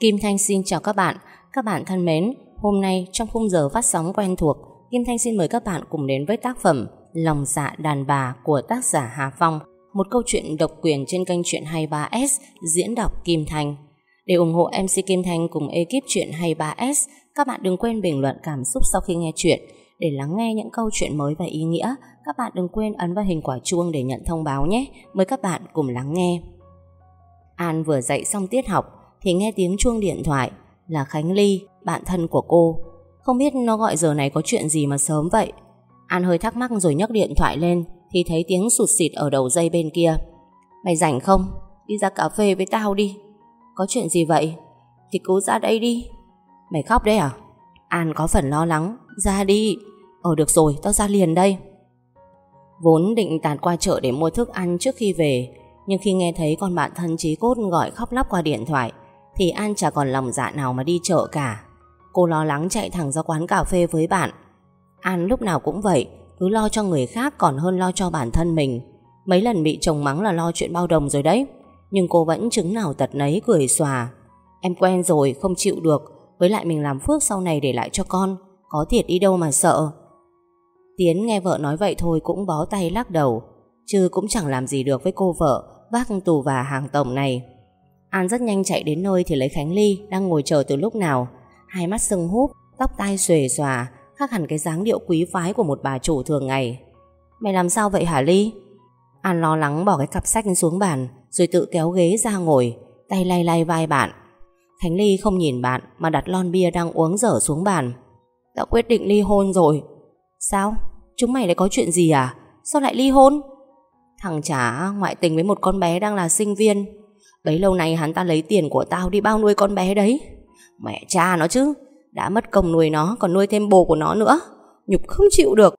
Kim Thanh xin chào các bạn. Các bạn thân mến, hôm nay trong khung giờ phát sóng quen thuộc, Kim Thanh xin mời các bạn cùng đến với tác phẩm Lòng dạ đàn bà của tác giả Hà Phong, một câu chuyện độc quyền trên kênh Chuyện 23S diễn đọc Kim Thanh. Để ủng hộ MC Kim Thanh cùng ekip Chuyện 23S, các bạn đừng quên bình luận cảm xúc sau khi nghe chuyện. Để lắng nghe những câu chuyện mới và ý nghĩa, các bạn đừng quên ấn vào hình quả chuông để nhận thông báo nhé. Mời các bạn cùng lắng nghe. An vừa dạy xong tiết học thì nghe tiếng chuông điện thoại là Khánh Ly, bạn thân của cô. Không biết nó gọi giờ này có chuyện gì mà sớm vậy. An hơi thắc mắc rồi nhấc điện thoại lên thì thấy tiếng sụt xịt ở đầu dây bên kia. Mày rảnh không? Đi ra cà phê với tao đi. Có chuyện gì vậy? Thì cứ ra đây đi. Mày khóc đấy à? An có phần lo lắng. Ra đi. Ờ được rồi, tao ra liền đây. Vốn định tạt qua chợ để mua thức ăn trước khi về Nhưng khi nghe thấy con bạn thân trí cốt gọi khóc lóc qua điện thoại thì An chả còn lòng dạ nào mà đi chợ cả. Cô lo lắng chạy thẳng ra quán cà phê với bạn. An lúc nào cũng vậy, Cứ lo cho người khác còn hơn lo cho bản thân mình. Mấy lần bị chồng mắng là lo chuyện bao đồng rồi đấy, Nhưng cô vẫn chứng nào tật nấy cười xòa. Em quen rồi, không chịu được, Với lại mình làm phước sau này để lại cho con, Có thiệt đi đâu mà sợ. Tiến nghe vợ nói vậy thôi cũng bó tay lắc đầu, Chứ cũng chẳng làm gì được với cô vợ Bác tù và hàng tổng này. An rất nhanh chạy đến nơi thì lấy Khánh Ly Đang ngồi chờ từ lúc nào Hai mắt sưng húp, tóc tai xuề xòa Khác hẳn cái dáng điệu quý phái của một bà chủ thường ngày Mày làm sao vậy hả Ly? An lo lắng bỏ cái cặp sách xuống bàn Rồi tự kéo ghế ra ngồi Tay lay lay vai bạn Khánh Ly không nhìn bạn Mà đặt lon bia đang uống dở xuống bàn Tao quyết định ly hôn rồi Sao? Chúng mày lại có chuyện gì à? Sao lại ly hôn? Thằng trả ngoại tình với một con bé đang là sinh viên Bấy lâu nay hắn ta lấy tiền của tao đi bao nuôi con bé đấy. Mẹ cha nó chứ, Đã mất công nuôi nó, còn nuôi thêm bồ của nó nữa. Nhục không chịu được.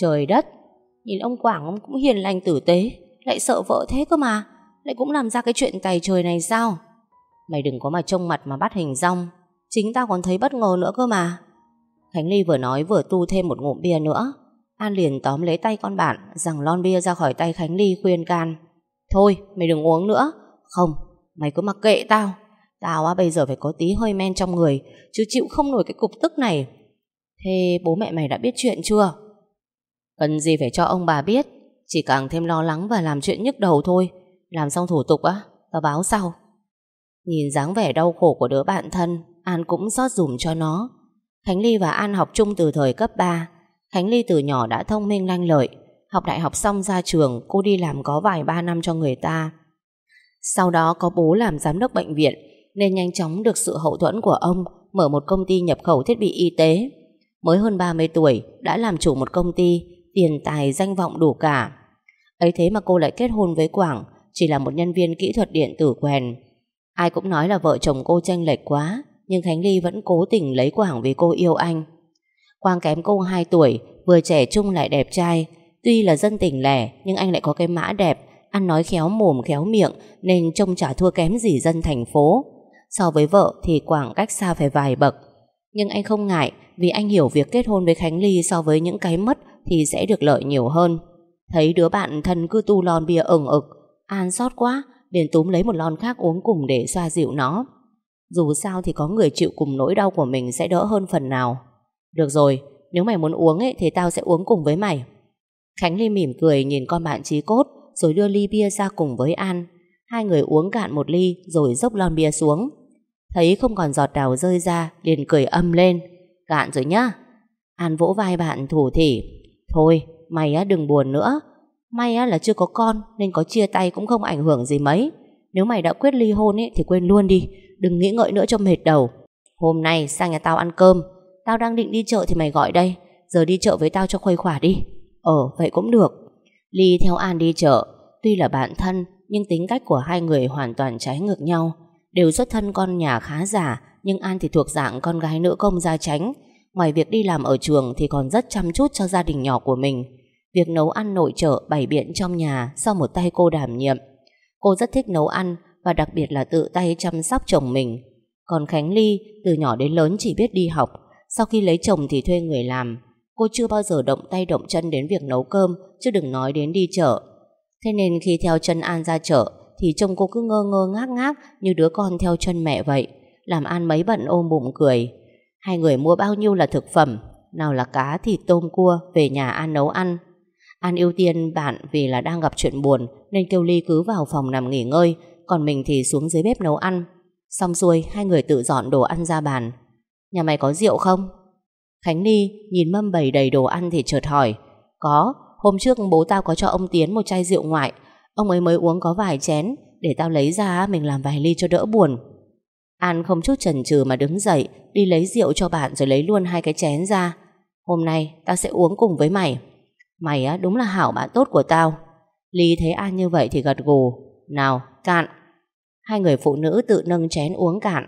Trời đất, Nhìn ông Quảng ông cũng hiền lành tử tế, Lại sợ vợ thế cơ mà, Lại cũng làm ra cái chuyện tài trời này sao? Mày đừng có mà trông mặt mà bắt hình rong, Chính tao còn thấy bất ngờ nữa cơ mà. Khánh Ly vừa nói vừa tu thêm một ngụm bia nữa. An liền tóm lấy tay con bạn Rằng lon bia ra khỏi tay Khánh Ly khuyên can. Thôi, mày đừng uống nữa không, mày cứ mặc kệ tao. Tao á, bây giờ phải có tí hơi men trong người, Chứ chịu không nổi cái cục tức này. Thế bố mẹ mày đã biết chuyện chưa? Cần gì phải cho ông bà biết, Chỉ càng thêm lo lắng và làm chuyện nhức đầu thôi. Làm xong thủ tục á, Tao báo sau. Nhìn dáng vẻ đau khổ của đứa bạn thân, An cũng xót dùm cho nó. Khánh Ly và An học chung từ thời cấp 3 Khánh Ly từ nhỏ đã thông minh lanh lợi. Học đại học xong ra trường, Cô đi làm có vài ba năm cho người ta. Sau đó có bố làm giám đốc bệnh viện, Nên nhanh chóng được sự hậu thuẫn của ông Mở một công ty nhập khẩu thiết bị y tế. Mới hơn 30 tuổi, Đã làm chủ một công ty, Tiền tài danh vọng đủ cả. Ấy thế mà cô lại kết hôn với Quảng, Chỉ là một nhân viên kỹ thuật điện tử quèn Ai cũng nói là vợ chồng cô tranh lệch quá, Nhưng Khánh Ly vẫn cố tình lấy Quảng vì cô yêu anh. Quang kém cô 2 tuổi, Vừa trẻ trung lại đẹp trai. Tuy là dân tỉnh lẻ, Nhưng anh lại có cái mã đẹp Ăn nói khéo mồm khéo miệng Nên trông chả thua kém gì dân thành phố. So với vợ thì khoảng cách xa phải vài bậc. Nhưng anh không ngại Vì anh hiểu việc kết hôn với Khánh Ly So với những cái mất Thì sẽ được lợi nhiều hơn. Thấy đứa bạn thân cứ tu lon bia ửng ực An xót quá liền túm lấy một lon khác uống cùng để xoa dịu nó. Dù sao thì có người chịu cùng nỗi đau của mình Sẽ đỡ hơn phần nào. Được rồi, nếu mày muốn uống ấy Thì tao sẽ uống cùng với mày. Khánh Ly mỉm cười nhìn con bạn trí cốt rồi đưa ly bia ra cùng với An. Hai người uống cạn một ly Rồi dốc lon bia xuống. Thấy không còn giọt đào rơi ra Liền cười âm lên. Cạn rồi nhá. An vỗ vai bạn thủ thỉ. Thôi mày á đừng buồn nữa. May á là chưa có con Nên có chia tay cũng không ảnh hưởng gì mấy. Nếu mày đã quyết ly hôn ấy, thì quên luôn đi Đừng nghĩ ngợi nữa cho mệt đầu. Hôm nay sang nhà tao ăn cơm. Tao đang định đi chợ thì mày gọi đây. Giờ đi chợ với tao cho khuây khỏa đi. Ờ vậy cũng được. Ly theo An đi chợ. Tuy là bạn thân, Nhưng tính cách của hai người hoàn toàn trái ngược nhau. Đều xuất thân con nhà khá giả Nhưng An thì thuộc dạng con gái nữ công gia tránh Ngoài việc đi làm ở trường Thì còn rất chăm chút cho gia đình nhỏ của mình. Việc nấu ăn nội trợ bày biện trong nhà Sau một tay cô đảm nhiệm. Cô rất thích nấu ăn Và đặc biệt là tự tay chăm sóc chồng mình. Còn Khánh Ly từ nhỏ đến lớn chỉ biết đi học. Sau khi lấy chồng thì thuê người làm. Cô chưa bao giờ động tay động chân đến việc nấu cơm, Chứ đừng nói đến đi chợ. Thế nên khi theo chân An ra chợ Thì trông cô cứ ngơ ngơ ngác ngác Như đứa con theo chân mẹ vậy Làm An mấy bận ôm bụng cười. Hai người mua bao nhiêu là thực phẩm Nào là cá, thịt, tôm, cua Về nhà An nấu ăn. An ưu tiên bạn vì là đang gặp chuyện buồn Nên kêu Ly cứ vào phòng nằm nghỉ ngơi Còn mình thì xuống dưới bếp nấu ăn. Xong xuôi hai người tự dọn đồ ăn ra bàn. Nhà mày có rượu không? Khánh Ly nhìn mâm bầy đầy đồ ăn thì chợt hỏi. Có, hôm trước bố tao có cho ông Tiến một chai rượu ngoại. Ông ấy mới uống có vài chén, Để tao lấy ra, mình làm vài ly cho đỡ buồn. An không chút chần chừ mà đứng dậy, Đi lấy rượu cho bạn rồi lấy luôn hai cái chén ra. Hôm nay, tao sẽ uống cùng với mày. Mày á, đúng là hảo bạn tốt của tao. Ly thấy An như vậy thì gật gù. Nào, cạn. Hai người phụ nữ tự nâng chén uống cạn.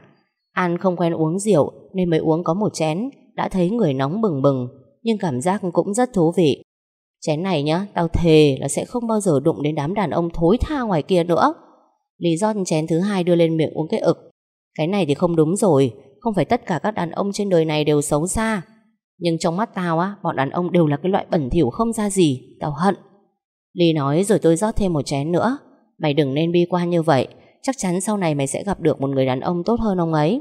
An không quen uống rượu, Nên mới uống có một chén, Đã thấy người nóng bừng bừng, Nhưng cảm giác cũng rất thú vị. Chén này nhá, tao thề là sẽ không bao giờ đụng đến đám đàn ông thối tha ngoài kia nữa. Lý do chén thứ hai đưa lên miệng uống cái ực. Cái này thì không đúng rồi Không phải tất cả các đàn ông trên đời này đều xấu xa. Nhưng trong mắt tao á Bọn đàn ông đều là cái loại bẩn thỉu không ra gì Tao hận. Lý nói rồi tôi rót thêm một chén nữa. Mày đừng nên bi quan như vậy Chắc chắn sau này mày sẽ gặp được một người đàn ông tốt hơn ông ấy.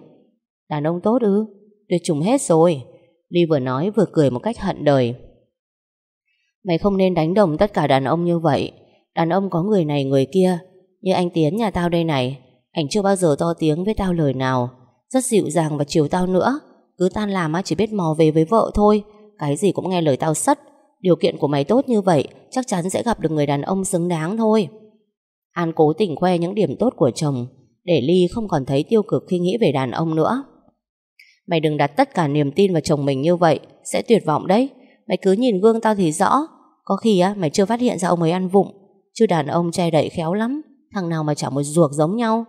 Đàn ông tốt ư? Tuyệt chủng hết rồi. Ly vừa nói vừa cười một cách hận đời. Mày không nên đánh đồng tất cả đàn ông như vậy. Đàn ông có người này, người kia. Như anh Tiến nhà tao đây này, Anh chưa bao giờ to tiếng với tao lời nào. Rất dịu dàng và chiều tao nữa. Cứ tan làm chỉ biết mò về với vợ thôi. Cái gì cũng nghe lời tao sất. Điều kiện của mày tốt như vậy, Chắc chắn sẽ gặp được người đàn ông xứng đáng thôi. An cố tình khoe những điểm tốt của chồng, Để Ly không còn thấy tiêu cực khi nghĩ về đàn ông nữa. Mày đừng đặt tất cả niềm tin vào chồng mình như vậy, Sẽ tuyệt vọng đấy. Mày cứ nhìn gương tao thì rõ. Có khi á, mày chưa phát hiện ra ông ấy ăn vụng. Chứ đàn ông che đậy khéo lắm. Thằng nào mà chả một ruột giống nhau.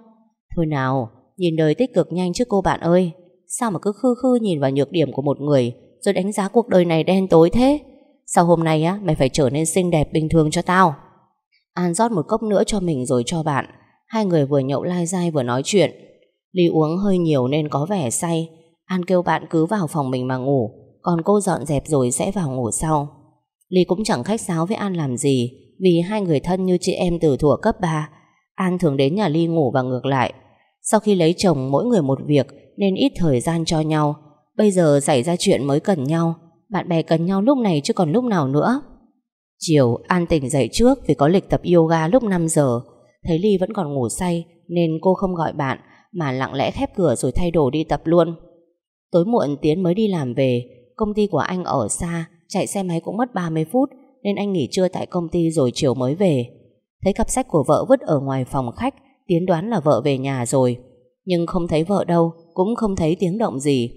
Thôi nào, Nhìn đời tích cực nhanh chứ cô bạn ơi. Sao mà cứ khư khư nhìn vào nhược điểm của một người, Rồi đánh giá cuộc đời này đen tối thế? Sau hôm nay á, Mày phải trở nên xinh đẹp bình thường cho tao? An rót một cốc nữa cho mình rồi cho bạn. Hai người vừa nhậu lai dai vừa nói chuyện. Ly uống hơi nhiều nên có vẻ say. An kêu bạn cứ vào phòng mình mà ngủ. Còn cô dọn dẹp rồi sẽ vào ngủ sau. Ly cũng chẳng khách sáo với An làm gì, Vì hai người thân như chị em từ thuở cấp 3 An thường đến nhà Ly ngủ và ngược lại. Sau khi lấy chồng, mỗi người một việc, Nên ít thời gian cho nhau. Bây giờ xảy ra chuyện mới cần nhau. Bạn bè cần nhau lúc này chứ còn lúc nào nữa. Chiều, An tỉnh dậy trước Vì có lịch tập yoga lúc 5 giờ. Thấy Ly vẫn còn ngủ say, Nên cô không gọi bạn, Mà lặng lẽ khép cửa rồi thay đồ đi tập luôn. Tối muộn Tiến mới đi làm về. Công ty của anh ở xa, Chạy xe máy cũng mất 30 phút, Nên anh nghỉ trưa tại công ty rồi chiều mới về. Thấy cặp sách của vợ vứt ở ngoài phòng khách, Tiến đoán là vợ về nhà rồi. Nhưng không thấy vợ đâu, Cũng không thấy tiếng động gì.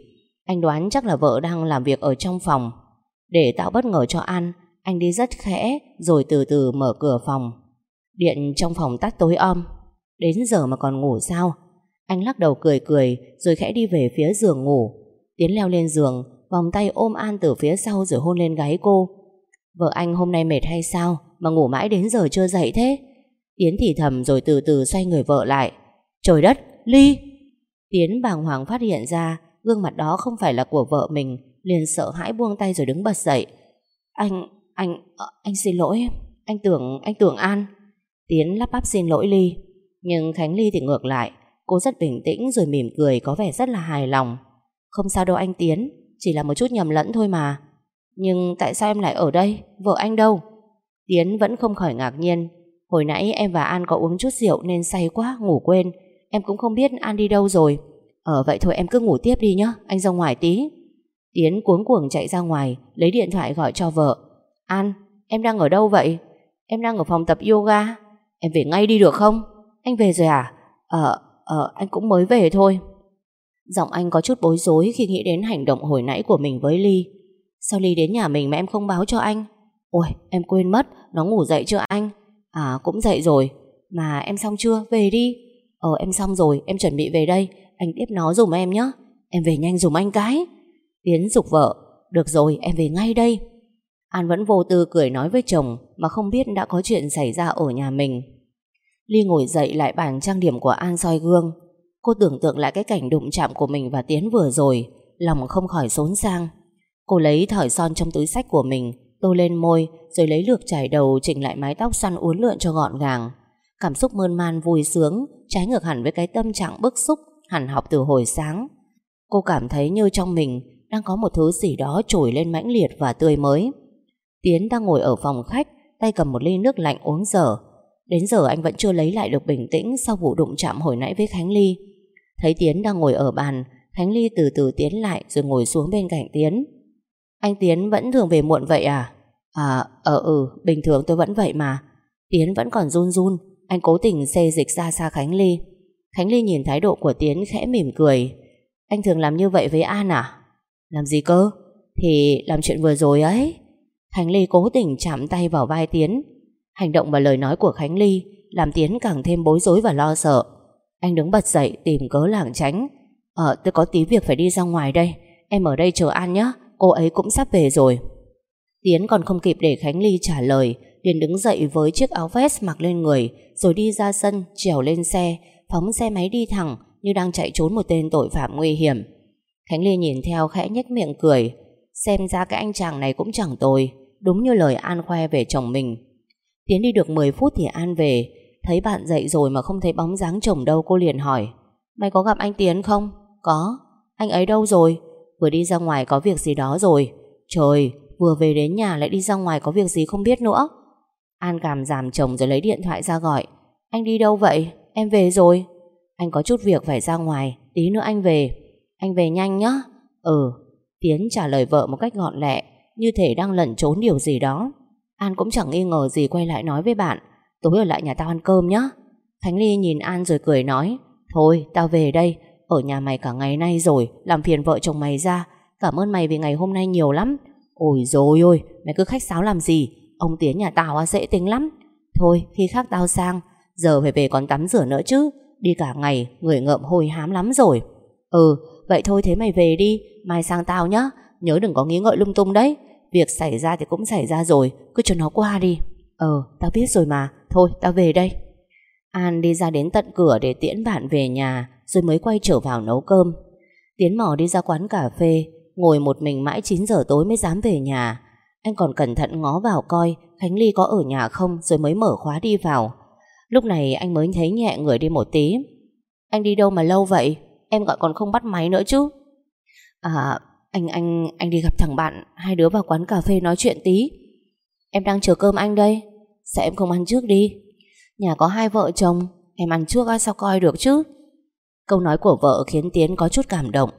Anh đoán chắc là vợ đang làm việc ở trong phòng. Để tạo bất ngờ cho An, Anh đi rất khẽ, Rồi từ từ mở cửa phòng. Điện trong phòng tắt tối om. Đến giờ mà còn ngủ sao? Anh lắc đầu cười cười, Rồi khẽ đi về phía giường ngủ. Tiến leo lên giường Vòng tay ôm An từ phía sau rồi hôn lên gáy cô. Vợ anh hôm nay mệt hay sao Mà ngủ mãi đến giờ chưa dậy thế? Tiến thì thầm rồi từ từ xoay người vợ lại. Trời đất, Ly! Tiến bàng hoàng phát hiện ra Gương mặt đó không phải là của vợ mình Liền sợ hãi buông tay rồi đứng bật dậy. Anh, anh, ờ, anh xin lỗi Anh tưởng, anh tưởng An. Tiến lắp bắp xin lỗi Ly Nhưng Khánh Ly thì ngược lại. Cô rất bình tĩnh rồi mỉm cười có vẻ rất là hài lòng. Không sao đâu anh Tiến chỉ là một chút nhầm lẫn thôi mà. Nhưng tại sao em lại ở đây? Vợ anh đâu? Tiến vẫn không khỏi ngạc nhiên. Hồi nãy em và An có uống chút rượu nên say quá, ngủ quên. Em cũng không biết An đi đâu rồi. Ờ vậy thôi em cứ ngủ tiếp đi nhé Anh ra ngoài tí. Tiến cuống cuồng chạy ra ngoài, Lấy điện thoại gọi cho vợ. An, em đang ở đâu vậy? Em đang ở phòng tập yoga. Em về ngay đi được không? Anh về rồi à? Ờ ờ anh cũng mới về thôi. Giọng anh có chút bối rối khi nghĩ đến hành động hồi nãy của mình với Ly. Sao Ly đến nhà mình mà em không báo cho anh. Ôi, em quên mất, Nó ngủ dậy chưa anh? À cũng dậy rồi. Mà em xong chưa? Về đi. Ờ em xong rồi, em chuẩn bị về đây. Anh tiếp nó dùm em nhé Em về nhanh dùm anh cái. Tiến dục vợ. Được rồi, em về ngay đây. An vẫn vô tư cười nói với chồng Mà không biết đã có chuyện xảy ra ở nhà mình. Ly ngồi dậy lại bàn trang điểm của An soi gương. Cô tưởng tượng lại cái cảnh đụng chạm của mình và Tiến vừa rồi Lòng không khỏi xốn sang Cô lấy thỏi son trong túi sách của mình Tô lên môi Rồi lấy lược chải đầu chỉnh lại mái tóc xoăn uốn lượn cho gọn gàng Cảm xúc mơn man vui sướng Trái ngược hẳn với cái tâm trạng bức xúc hẳn học từ hồi sáng. Cô cảm thấy như trong mình đang có một thứ gì đó trồi lên mãnh liệt và tươi mới. Tiến đang ngồi ở phòng khách, tay cầm một ly nước lạnh uống dở. Đến giờ anh vẫn chưa lấy lại được bình tĩnh sau vụ đụng chạm hồi nãy với Khánh Ly. Thấy Tiến đang ngồi ở bàn, Khánh Ly từ từ tiến lại rồi ngồi xuống bên cạnh Tiến. Anh Tiến vẫn thường về muộn vậy à? À, ờ ừ, bình thường tôi vẫn vậy mà. Tiến vẫn còn run run, anh cố tình xê dịch ra xa Khánh Ly. Khánh Ly nhìn thái độ của Tiến khẽ mỉm cười. Anh thường làm như vậy với An à? Làm gì cơ? Thì làm chuyện vừa rồi ấy. Khánh Ly cố tình chạm tay vào vai Tiến. Hành động và lời nói của Khánh Ly làm Tiến càng thêm bối rối và lo sợ. Anh đứng bật dậy tìm cớ lảng tránh. Ờ, tôi có tí việc phải đi ra ngoài đây. Em ở đây chờ An nhé. Cô ấy cũng sắp về rồi. Tiến còn không kịp để Khánh Ly trả lời liền đứng dậy với chiếc áo vest mặc lên người rồi đi ra sân, trèo lên xe phóng xe máy đi thẳng như đang chạy trốn một tên tội phạm nguy hiểm. Khánh Ly nhìn theo khẽ nhếch miệng cười xem ra cái anh chàng này cũng chẳng tồi đúng như lời An khoe về chồng mình. Tiến đi được 10 phút thì An về thấy bạn dậy rồi mà không thấy bóng dáng chồng đâu cô liền hỏi Mày có gặp anh Tiến không? Có. Anh ấy đâu rồi? Vừa đi ra ngoài có việc gì đó rồi. Trời, vừa về đến nhà lại đi ra ngoài có việc gì không biết nữa. An cảm giảm chồng rồi lấy điện thoại ra gọi. Anh đi đâu vậy? Em về rồi. Anh có chút việc phải ra ngoài, tí nữa anh về. Anh về nhanh nhá. Ừ. Tiến trả lời vợ một cách gọn lẹ, như thể đang lẩn trốn điều gì đó. An cũng chẳng nghi ngờ gì quay lại nói với bạn. Tối ở lại nhà tao ăn cơm nhá. Khánh Ly nhìn An rồi cười nói. Thôi, tao về đây. Ở nhà mày cả ngày nay rồi, làm phiền vợ chồng mày ra. Cảm ơn mày vì ngày hôm nay nhiều lắm. Ôi dồi ôi, mày cứ khách sáo làm gì? Ông Tiến nhà tao dễ tính lắm. Thôi, khi khác tao sang. Giờ phải về còn tắm rửa nữa chứ. Đi cả ngày, người ngợm hôi hám lắm rồi. Ừ, vậy thôi thế mày về đi. Mai sang tao nhá. Nhớ đừng có nghĩ ngợi lung tung đấy. Việc xảy ra thì cũng xảy ra rồi. Cứ cho nó qua đi. Ờ, tao biết rồi mà. Thôi, tao về đây. An đi ra đến tận cửa để tiễn bạn về nhà rồi mới quay trở vào nấu cơm. Tiến mò đi ra quán cà phê, ngồi một mình mãi 9 giờ tối mới dám về nhà. Anh còn cẩn thận ngó vào coi Khánh Ly có ở nhà không rồi mới mở khóa đi vào. Lúc này anh mới thấy nhẹ người đi một tí. Anh đi đâu mà lâu vậy? Em gọi còn không bắt máy nữa chứ. À, anh anh anh đi gặp thằng bạn, hai đứa vào quán cà phê nói chuyện tí. Em đang chờ cơm anh đây. Sao em không ăn trước đi? Nhà có hai vợ chồng, em ăn trước sao coi được chứ? Câu nói của vợ khiến Tiến có chút cảm động.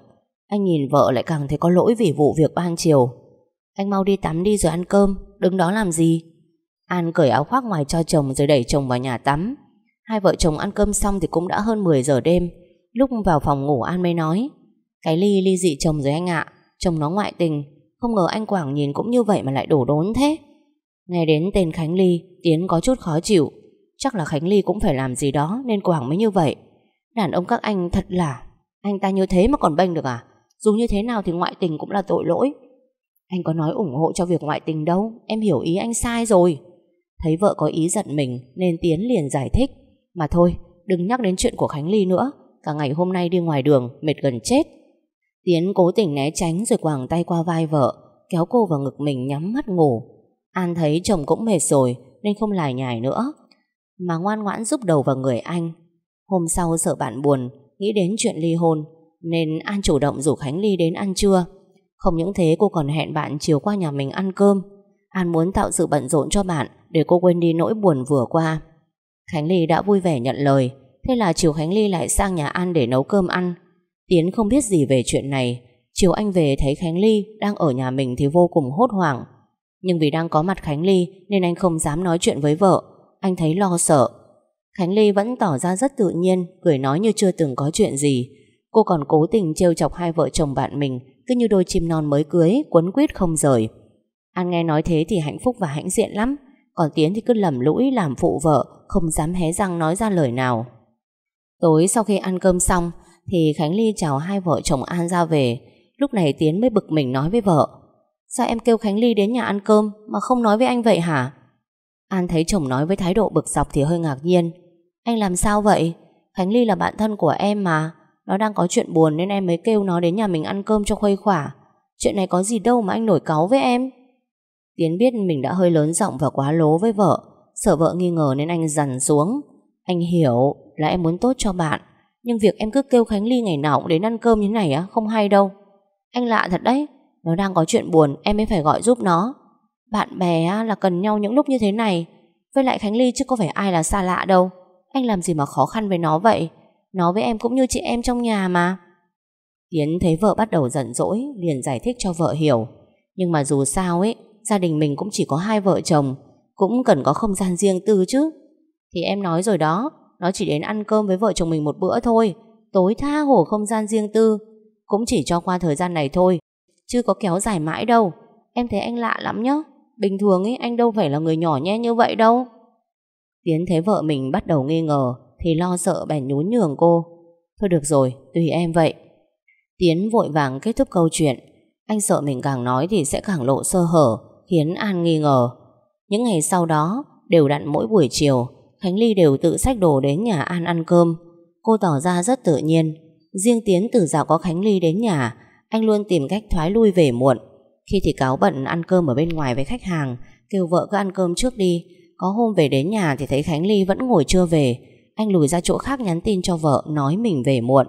Anh nhìn vợ lại càng thấy có lỗi vì vụ việc ban chiều. Anh mau đi tắm đi rồi ăn cơm, đứng đó làm gì? An cởi áo khoác ngoài cho chồng rồi đẩy chồng vào nhà tắm. Hai vợ chồng ăn cơm xong thì cũng đã hơn 10 giờ đêm. Lúc vào phòng ngủ An mới nói Cái ly ly dị chồng rồi anh ạ Chồng nó ngoại tình Không ngờ anh Quảng nhìn cũng như vậy mà lại đổ đốn thế Nghe đến tên Khánh Ly Tiến có chút khó chịu. Chắc là Khánh Ly cũng phải làm gì đó Nên Quảng mới như vậy. Đàn ông các anh thật là, Anh ta như thế mà còn bênh được à? Dù như thế nào thì ngoại tình cũng là tội lỗi. Anh có nói ủng hộ cho việc ngoại tình đâu, Em hiểu ý anh sai rồi. Thấy vợ có ý giận mình Nên Tiến liền giải thích. Mà thôi, đừng nhắc đến chuyện của Khánh Ly nữa, Cả ngày hôm nay đi ngoài đường, Mệt gần chết. Tiến cố tình né tránh rồi quàng tay qua vai vợ, Kéo cô vào ngực mình nhắm mắt ngủ. An thấy chồng cũng mệt rồi, Nên không lải nhải nữa. Mà ngoan ngoãn giúp đầu vào người anh. Hôm sau sợ bạn buồn, Nghĩ đến chuyện ly hôn, Nên An chủ động rủ Khánh Ly đến ăn trưa. Không những thế, cô còn hẹn bạn chiều qua nhà mình ăn cơm. An muốn tạo sự bận rộn cho bạn Để cô quên đi nỗi buồn vừa qua. Khánh Ly đã vui vẻ nhận lời, Thế là chiều Khánh Ly lại sang nhà An để nấu cơm ăn. Tiến không biết gì về chuyện này. Chiều anh về thấy Khánh Ly đang ở nhà mình thì vô cùng hốt hoảng. Nhưng vì đang có mặt Khánh Ly Nên anh không dám nói chuyện với vợ. Anh thấy lo sợ. Khánh Ly vẫn tỏ ra rất tự nhiên, Cười nói như chưa từng có chuyện gì. Cô còn cố tình trêu chọc hai vợ chồng bạn mình, Cứ như đôi chim non mới cưới, Quấn quýt không rời. An nghe nói thế thì hạnh phúc và hãnh diện lắm. Còn Tiến thì cứ lầm lũi làm phụ vợ, Không dám hé răng nói ra lời nào. Tối sau khi ăn cơm xong, Thì Khánh Ly chào hai vợ chồng An ra về. Lúc này Tiến mới bực mình nói với vợ Sao em kêu Khánh Ly đến nhà ăn cơm Mà không nói với anh vậy hả? An thấy chồng nói với thái độ bực dọc Thì hơi ngạc nhiên. Anh làm sao vậy? Khánh Ly là bạn thân của em mà. Nó đang có chuyện buồn nên em mới kêu nó đến nhà mình ăn cơm cho khuây khỏa. Chuyện này có gì đâu mà anh nổi cáu với em. Tiến biết mình đã hơi lớn giọng và quá lố với vợ. Sợ vợ nghi ngờ nên anh dằn xuống. Anh hiểu là em muốn tốt cho bạn, Nhưng việc em cứ kêu Khánh Ly ngày nào cũng đến ăn cơm như này á, Không hay đâu. Anh lạ thật đấy. Nó đang có chuyện buồn, em mới phải gọi giúp nó. Bạn bè là cần nhau những lúc như thế này. Với lại Khánh Ly chứ có phải ai là xa lạ đâu. Anh làm gì mà khó khăn với nó vậy? Nó với em cũng như chị em trong nhà mà. Tiến thấy vợ bắt đầu giận dỗi, Liền giải thích cho vợ hiểu. Nhưng mà dù sao ấy, Gia đình mình cũng chỉ có hai vợ chồng, Cũng cần có không gian riêng tư chứ. Thì em nói rồi đó, Nó chỉ đến ăn cơm với vợ chồng mình một bữa thôi. Tối tha hồ không gian riêng tư, Cũng chỉ cho qua thời gian này thôi. Chứ có kéo dài mãi đâu. Em thấy anh lạ lắm nhá. Bình thường ấy anh đâu phải là người nhỏ nhe như vậy đâu. Tiến thấy vợ mình bắt đầu nghi ngờ Thì lo sợ bèn nhún nhường cô. Thôi được rồi, tùy em vậy. Tiến vội vàng kết thúc câu chuyện. Anh sợ mình càng nói thì sẽ càng lộ sơ hở Khiến An nghi ngờ. Những ngày sau đó Đều đặn mỗi buổi chiều Khánh Ly đều tự xách đồ đến nhà An ăn cơm. Cô tỏ ra rất tự nhiên. Riêng Tiến từ dạo có Khánh Ly đến nhà anh luôn tìm cách thoái lui về muộn. Khi thì cáo bận ăn cơm ở bên ngoài với khách hàng, Kêu vợ cứ ăn cơm trước đi. Có hôm về đến nhà thì thấy Khánh Ly vẫn ngồi chưa về. Anh lùi ra chỗ khác nhắn tin cho vợ, Nói mình về muộn.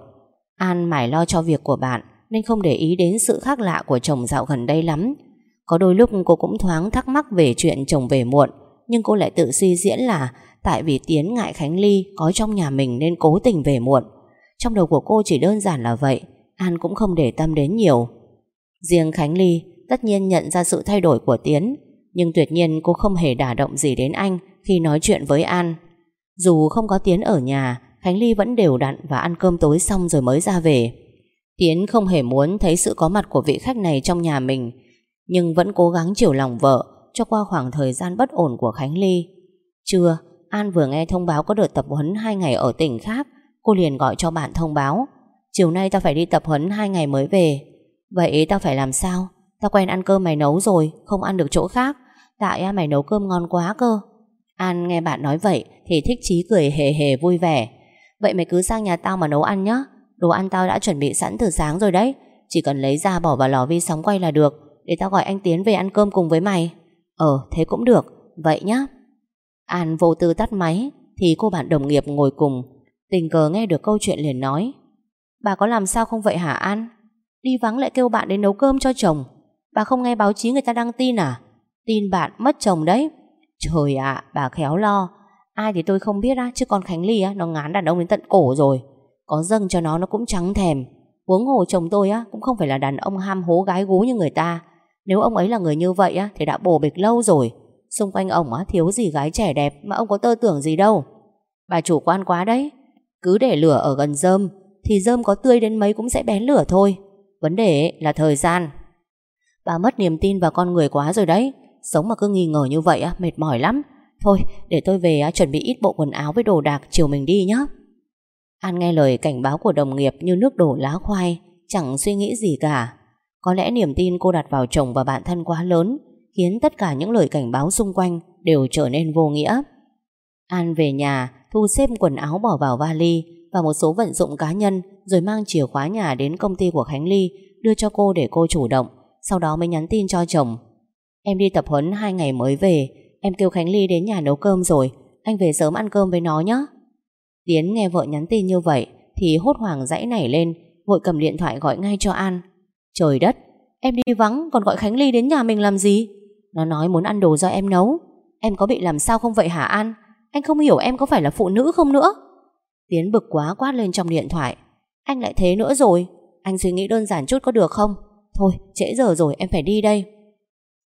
An mải lo cho việc của bạn, Nên không để ý đến sự khác lạ của chồng dạo gần đây lắm. Có đôi lúc cô cũng thoáng thắc mắc về chuyện chồng về muộn, Nhưng cô lại tự suy diễn là Tại vì Tiến ngại Khánh Ly Có trong nhà mình nên cố tình về muộn. Trong đầu của cô chỉ đơn giản là vậy An cũng không để tâm đến nhiều. Riêng Khánh Ly Tất nhiên nhận ra sự thay đổi của Tiến, Nhưng tuyệt nhiên cô không hề đả động gì đến anh Khi nói chuyện với An. Dù không có Tiến ở nhà, Khánh Ly vẫn đều đặn và ăn cơm tối xong rồi mới ra về. Tiến không hề muốn thấy sự có mặt của vị khách này trong nhà mình, Nhưng vẫn cố gắng chiều lòng vợ Cho qua khoảng thời gian bất ổn của Khánh Ly. Trưa, An vừa nghe thông báo có đợt tập huấn 2 ngày ở tỉnh khác, Cô liền gọi cho bạn thông báo. Chiều nay tao phải đi tập huấn 2 ngày mới về. Vậy tao phải làm sao? Tao quen ăn cơm mày nấu rồi, Không ăn được chỗ khác. Tại mày nấu cơm ngon quá cơ. An nghe bạn nói vậy Thì thích chí cười hề hề vui vẻ. Vậy mày cứ sang nhà tao mà nấu ăn nhá. Đồ ăn tao đã chuẩn bị sẵn từ sáng rồi đấy. Chỉ cần lấy ra bỏ vào lò vi sóng quay là được, Để tao gọi anh Tiến về ăn cơm cùng với mày. Ờ thế cũng được. Vậy nhá. An vô tư tắt máy, Thì cô bạn đồng nghiệp ngồi cùng, Tình cờ nghe được câu chuyện liền nói. Bà có làm sao không vậy hả An? Đi vắng lại kêu bạn đến nấu cơm cho chồng. Bà không nghe báo chí người ta đăng tin à? Tin bạn mất chồng đấy. Trời ạ, bà khéo lo. Ai thì tôi không biết á, Chứ con Khánh Ly á, Nó ngán đàn ông đến tận cổ rồi. Có dâng cho nó nó cũng trắng thèm. Huống hồ chồng tôi á, Cũng không phải là đàn ông ham hố gái gú như người ta. Nếu ông ấy là người như vậy á, Thì đã bổ bịch lâu rồi. Xung quanh ông á, thiếu gì gái trẻ đẹp Mà ông có tơ tưởng gì đâu. Bà chủ quan quá đấy. Cứ để lửa ở gần dơm. Thì dơm có tươi đến mấy cũng sẽ bén lửa thôi. Vấn đề là thời gian. Bà mất niềm tin vào con người quá rồi đấy. Sống mà cứ nghi ngờ như vậy á, Mệt mỏi lắm. Thôi, để tôi về chuẩn bị ít bộ quần áo với đồ đạc Chiều mình đi nhé An nghe lời cảnh báo của đồng nghiệp như nước đổ lá khoai, Chẳng suy nghĩ gì cả. Có lẽ niềm tin cô đặt vào chồng và bạn thân quá lớn, Khiến tất cả những lời cảnh báo xung quanh Đều trở nên vô nghĩa. An về nhà, Thu xếp quần áo bỏ vào vali và một số vận dụng cá nhân Rồi mang chìa khóa nhà đến công ty của Khánh Ly Đưa cho cô để cô chủ động Sau đó mới nhắn tin cho chồng. Em đi tập huấn hai ngày mới về Em kêu Khánh Ly đến nhà nấu cơm rồi Anh về sớm ăn cơm với nó nhé Tiến nghe vợ nhắn tin như vậy Thì hốt hoảng dãy nảy lên Vội cầm điện thoại gọi ngay cho An. Trời đất, em đi vắng Còn gọi Khánh Ly đến nhà mình làm gì? Nó nói muốn ăn đồ do em nấu. Em có bị làm sao không vậy hả An? Anh không hiểu em có phải là phụ nữ không nữa. Tiến bực quá quát lên trong điện thoại Anh lại thế nữa rồi Anh suy nghĩ đơn giản chút có được không Thôi, trễ giờ rồi, em phải đi đây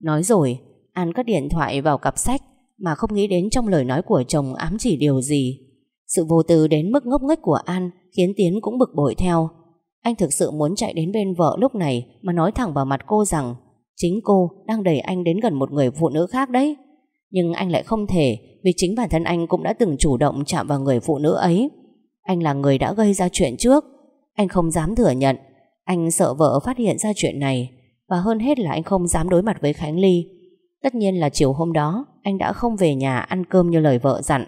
Nói rồi, An cất điện thoại vào cặp sách mà không nghĩ đến trong lời nói của chồng ám chỉ điều gì. Sự vô tư đến mức ngốc nghếch của An khiến Tiến cũng bực bội theo. Anh thực sự muốn chạy đến bên vợ lúc này mà nói thẳng vào mặt cô rằng, chính cô đang đẩy anh đến gần một người phụ nữ khác đấy. Nhưng anh lại không thể vì chính bản thân anh cũng đã từng chủ động chạm vào người phụ nữ ấy. Anh là người đã gây ra chuyện trước. Anh không dám thừa nhận. Anh sợ vợ phát hiện ra chuyện này. Và hơn hết là anh không dám đối mặt với Khánh Ly Tất nhiên là chiều hôm đó, Anh đã không về nhà ăn cơm như lời vợ dặn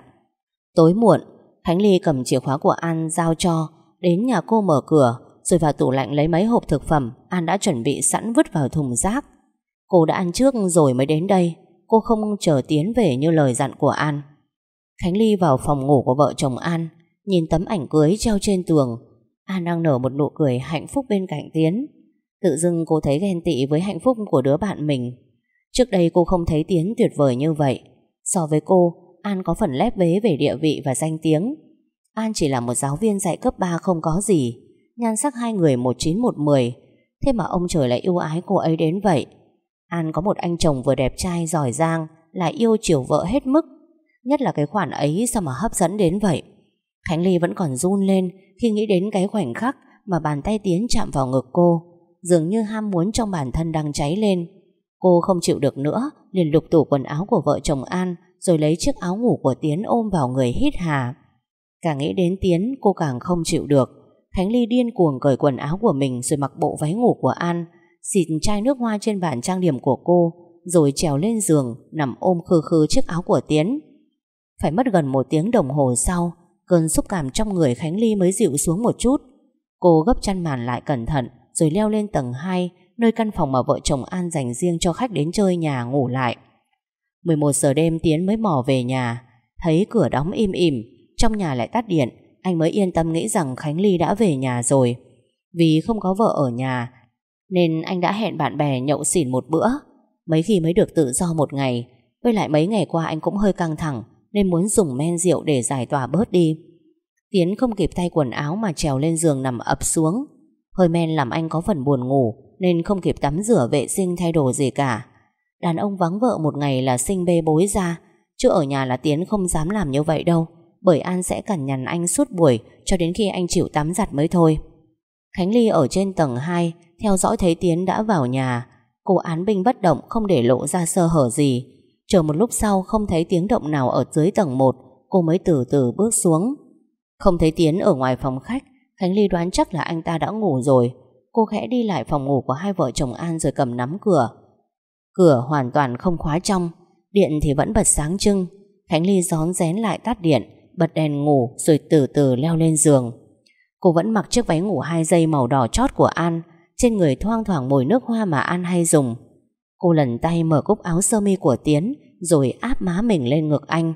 Tối muộn, Khánh Ly cầm chìa khóa của An giao cho, Đến nhà cô mở cửa, Rồi vào tủ lạnh lấy mấy hộp thực phẩm An đã chuẩn bị sẵn vứt vào thùng rác Cô đã ăn trước rồi mới đến đây Cô không chờ Tiến về như lời dặn của An Khánh Ly vào phòng ngủ của vợ chồng An Nhìn tấm ảnh cưới treo trên tường, An đang nở một nụ cười hạnh phúc bên cạnh Tiến. Tự dưng cô thấy ghen tị với hạnh phúc của đứa bạn mình. Trước đây cô không thấy Tiến tuyệt vời như vậy. So với cô, An có phần lép vế về địa vị và danh tiếng. An chỉ là một giáo viên dạy cấp 3 không có gì, Nhan sắc hai người 19-110 Thế mà ông trời lại yêu ái cô ấy đến vậy. An có một anh chồng vừa đẹp trai, giỏi giang Lại yêu chiều vợ hết mức. Nhất là cái khoản ấy sao mà hấp dẫn đến vậy? Khánh Ly vẫn còn run lên Khi nghĩ đến cái khoảnh khắc Mà bàn tay Tiến chạm vào ngực cô, Dường như ham muốn trong bản thân đang cháy lên. Cô không chịu được nữa, liền lục tủ quần áo của vợ chồng An, Rồi lấy chiếc áo ngủ của Tiến ôm vào người hít hà. Càng nghĩ đến Tiến, cô càng không chịu được. Khánh Ly điên cuồng cởi quần áo của mình Rồi mặc bộ váy ngủ của An, Xịt chai nước hoa trên bàn trang điểm của cô, Rồi trèo lên giường Nằm ôm khư khư chiếc áo của Tiến. Phải mất gần một tiếng đồng hồ sau Cơn xúc cảm trong người Khánh Ly mới dịu xuống một chút. Cô gấp chăn màn lại cẩn thận, Rồi leo lên tầng 2 Nơi căn phòng mà vợ chồng An dành riêng cho khách đến chơi nhà ngủ lại. 11 giờ đêm Tiến mới mò về nhà, Thấy cửa đóng im ỉm Trong nhà lại tắt điện, Anh mới yên tâm nghĩ rằng Khánh Ly đã về nhà rồi. Vì không có vợ ở nhà, Nên anh đã hẹn bạn bè nhậu xỉn một bữa. Mấy khi mới được tự do một ngày, Với lại mấy ngày qua anh cũng hơi căng thẳng. Nên muốn dùng men rượu để giải tỏa bớt đi. Tiến không kịp thay quần áo Mà trèo lên giường nằm ập xuống. Hơi men làm anh có phần buồn ngủ, Nên không kịp tắm rửa vệ sinh thay đồ gì cả. Đàn ông vắng vợ một ngày là sinh bê bối ra, Chứ ở nhà là Tiến không dám làm như vậy đâu, Bởi An sẽ cằn nhằn anh suốt buổi Cho đến khi anh chịu tắm giặt mới thôi. Khánh Ly ở trên tầng 2 Theo dõi thấy Tiến đã vào nhà. Cô án binh bất động, không để lộ ra sơ hở gì. Chờ một lúc sau không thấy tiếng động nào ở dưới tầng 1 Cô mới từ từ bước xuống. Không thấy Tiến ở ngoài phòng khách, Khánh Ly đoán chắc là anh ta đã ngủ rồi. Cô khẽ đi lại phòng ngủ của hai vợ chồng An rồi cầm nắm cửa. Cửa hoàn toàn không khóa trong, Điện thì vẫn bật sáng trưng. Khánh Ly gión rén lại tắt điện, Bật đèn ngủ rồi từ từ leo lên giường. Cô vẫn mặc chiếc váy ngủ hai dây màu đỏ chót của An, Trên người thoang thoảng mùi nước hoa mà An hay dùng. Cô lần tay mở cúc áo sơ mi của Tiến, Rồi áp má mình lên ngực anh.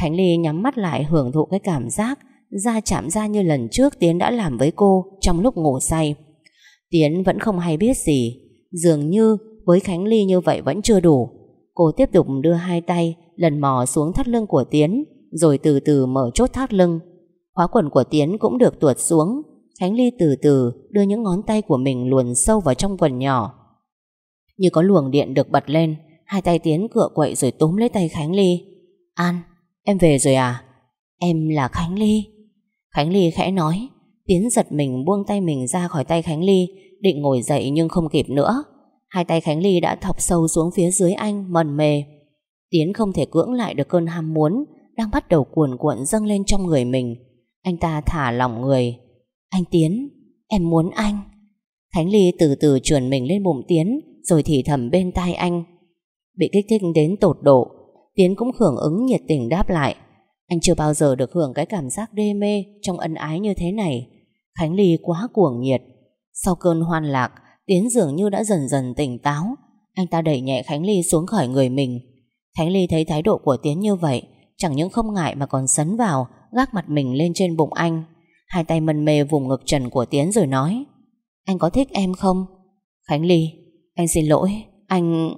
Khánh Ly nhắm mắt lại hưởng thụ cái cảm giác Da chạm ra như lần trước Tiến đã làm với cô Trong lúc ngủ say. Tiến vẫn không hay biết gì, Dường như với Khánh Ly như vậy vẫn chưa đủ. Cô tiếp tục đưa hai tay Lần mò xuống thắt lưng của Tiến, Rồi từ từ mở chốt thắt lưng. Khóa quần của Tiến cũng được tuột xuống. Khánh Ly từ từ đưa những ngón tay của mình luồn sâu vào trong quần nhỏ. Như có luồng điện được bật lên Hai tay Tiến cựa quậy rồi túm lấy tay Khánh Ly. An, em về rồi à? Em là Khánh Ly. Khánh Ly khẽ nói Tiến giật mình buông tay mình ra khỏi tay Khánh Ly Định ngồi dậy nhưng không kịp nữa. Hai tay Khánh Ly đã thọc sâu xuống phía dưới anh Mần mề. Tiến không thể cưỡng lại được cơn ham muốn Đang bắt đầu cuồn cuộn dâng lên trong người mình. Anh ta thả lỏng người. Anh Tiến Em muốn anh. Khánh Ly từ từ trườn mình lên bụng Tiến rồi thì thầm bên tai anh. Bị kích thích đến tột độ, Tiến cũng hưởng ứng nhiệt tình đáp lại. Anh chưa bao giờ được hưởng cái cảm giác đê mê Trong ân ái như thế này. Khánh Ly quá cuồng nhiệt. Sau cơn hoan lạc, Tiến dường như đã dần dần tỉnh táo. Anh ta đẩy nhẹ Khánh Ly xuống khỏi người mình. Khánh Ly thấy thái độ của Tiến như vậy, Chẳng những không ngại mà còn sấn vào, Gác mặt mình lên trên bụng anh. Hai tay mân mê vùng ngực trần của Tiến rồi nói, Anh có thích em không? Khánh Ly anh xin lỗi. Anh...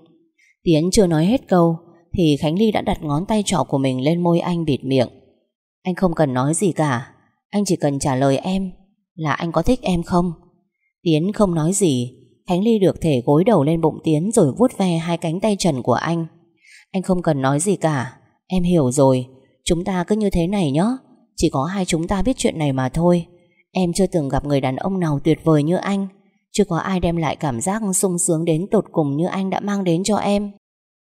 Tiến chưa nói hết câu, Thì Khánh Ly đã đặt ngón tay trỏ của mình lên môi anh bịt miệng. Anh không cần nói gì cả. Anh chỉ cần trả lời em Là anh có thích em không? Tiến không nói gì. Khánh Ly được thể gối đầu lên bụng Tiến Rồi vuốt ve hai cánh tay trần của anh. Anh không cần nói gì cả. Em hiểu rồi. Chúng ta cứ như thế này nhé. Chỉ có hai chúng ta biết chuyện này mà thôi. Em chưa từng gặp người đàn ông nào tuyệt vời như anh. Chưa có ai đem lại cảm giác sung sướng đến tột cùng như anh đã mang đến cho em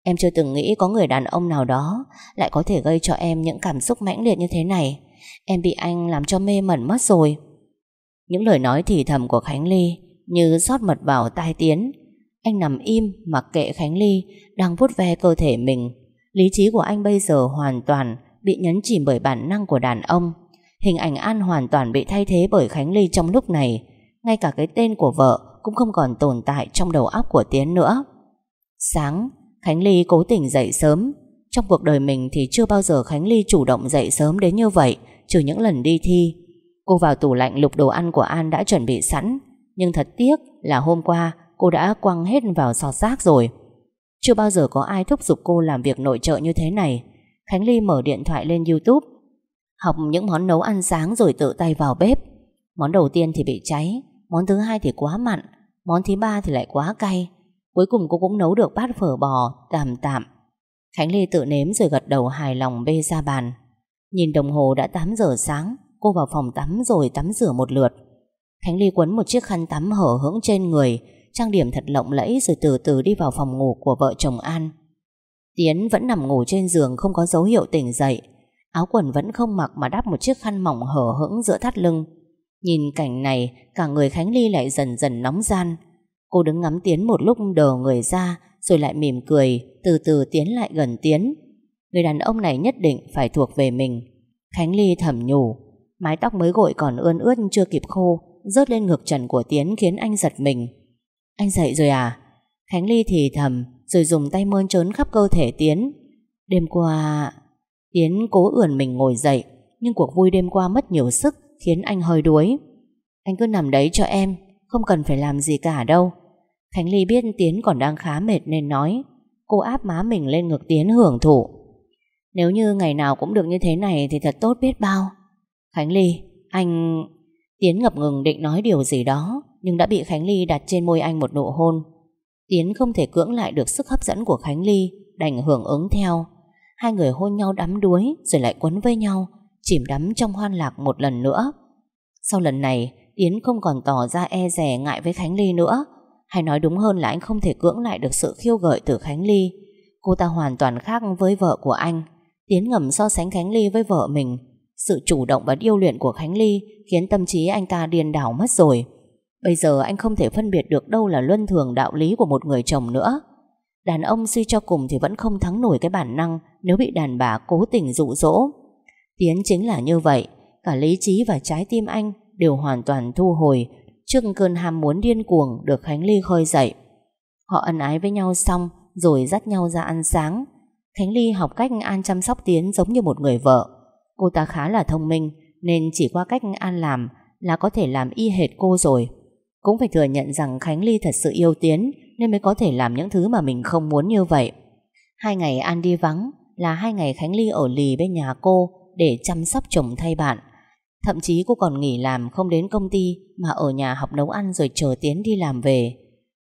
Em chưa từng nghĩ có người đàn ông nào đó Lại có thể gây cho em những cảm xúc mãnh liệt như thế này Em bị anh làm cho mê mẩn mất rồi những lời nói thì thầm của Khánh Ly như rót mật vào tai Tiến. Anh nằm im, mặc kệ Khánh Ly, đang vuốt ve cơ thể mình. Lý trí của anh bây giờ hoàn toàn bị nhấn chìm bởi bản năng của đàn ông. Hình ảnh An hoàn toàn bị thay thế bởi Khánh Ly trong lúc này. Ngay cả cái tên của vợ cũng không còn tồn tại trong đầu óc của Tiến nữa. Sáng, Khánh Ly cố tình dậy sớm. Trong cuộc đời mình thì chưa bao giờ Khánh Ly chủ động dậy sớm đến như vậy trừ những lần đi thi. Cô vào tủ lạnh lục đồ ăn của An đã chuẩn bị sẵn, nhưng thật tiếc là hôm qua cô đã quăng hết vào sọt rác rồi. Chưa bao giờ có ai thúc giục cô làm việc nội trợ như thế này. Khánh Ly mở điện thoại lên YouTube, học những món nấu ăn sáng rồi tự tay vào bếp. Món đầu tiên thì bị cháy, món thứ hai thì quá mặn, món thứ ba thì lại quá cay. Cuối cùng cô cũng nấu được bát phở bò, tạm tạm. Khánh Ly tự nếm rồi gật đầu hài lòng bê ra bàn. Nhìn đồng hồ đã 8 giờ sáng, cô vào phòng tắm rồi tắm rửa một lượt. Khánh Ly quấn một chiếc khăn tắm hở hững trên người, trang điểm thật lộng lẫy rồi từ từ đi vào phòng ngủ của vợ chồng An. Tiến vẫn nằm ngủ trên giường không có dấu hiệu tỉnh dậy. Áo quần vẫn không mặc mà đắp một chiếc khăn mỏng hở hững giữa thắt lưng. Nhìn cảnh này, cả người Khánh Ly lại dần dần nóng gian. Cô đứng ngắm Tiến một lúc đờ người ra, rồi lại mỉm cười, từ từ tiến lại gần Tiến. Người đàn ông này nhất định phải thuộc về mình. Khánh Ly thầm nhủ, mái tóc mới gội còn ươn ướt chưa kịp khô, rớt lên ngực trần của Tiến khiến anh giật mình. Anh dậy rồi à? Khánh Ly thì thầm, rồi dùng tay mơn trớn khắp cơ thể Tiến. Đêm qua... Tiến cố ườn mình ngồi dậy, nhưng cuộc vui đêm qua mất nhiều sức, khiến anh hơi đuối. Anh cứ nằm đấy cho em, không cần phải làm gì cả đâu. Khánh Ly biết Tiến còn đang khá mệt nên nói, cô áp má mình lên ngực Tiến hưởng thụ. Nếu như ngày nào cũng được như thế này thì thật tốt biết bao. Khánh Ly, anh... Tiến ngập ngừng định nói điều gì đó, nhưng đã bị Khánh Ly đặt trên môi anh một nụ hôn. Tiến không thể cưỡng lại được sức hấp dẫn của Khánh Ly, đành hưởng ứng theo. Hai người hôn nhau đắm đuối rồi lại quấn với nhau, chìm đắm trong hoan lạc một lần nữa. Sau lần này, Tiến không còn tỏ ra e rè ngại với Khánh Ly nữa, hay nói đúng hơn là anh không thể cưỡng lại được sự khiêu gợi từ Khánh Ly. Cô ta hoàn toàn khác với vợ của anh. Tiến ngầm so sánh Khánh Ly với vợ mình. Sự chủ động và điêu luyện của Khánh Ly khiến tâm trí anh ta điên đảo mất rồi. Bây giờ anh không thể phân biệt được đâu là luân thường đạo lý của một người chồng nữa. Đàn ông suy cho cùng thì vẫn không thắng nổi cái bản năng nếu bị đàn bà cố tình dụ dỗ. Tiến chính là như vậy, cả lý trí và trái tim anh đều hoàn toàn thu hồi trước cơn ham muốn điên cuồng được Khánh Ly khơi dậy. Họ ân ái với nhau xong rồi dắt nhau ra ăn sáng. Khánh Ly học cách An chăm sóc Tiến giống như một người vợ. Cô ta khá là thông minh nên chỉ qua cách An làm là có thể làm y hệt cô rồi. Cũng phải thừa nhận rằng Khánh Ly thật sự yêu Tiến nên mới có thể làm những thứ mà mình không muốn như vậy. Hai ngày An đi vắng là hai ngày Khánh Ly ở lì bên nhà cô để chăm sóc chồng thay bạn. Thậm chí cô còn nghỉ làm không đến công ty mà ở nhà học nấu ăn rồi chờ Tiến đi làm về.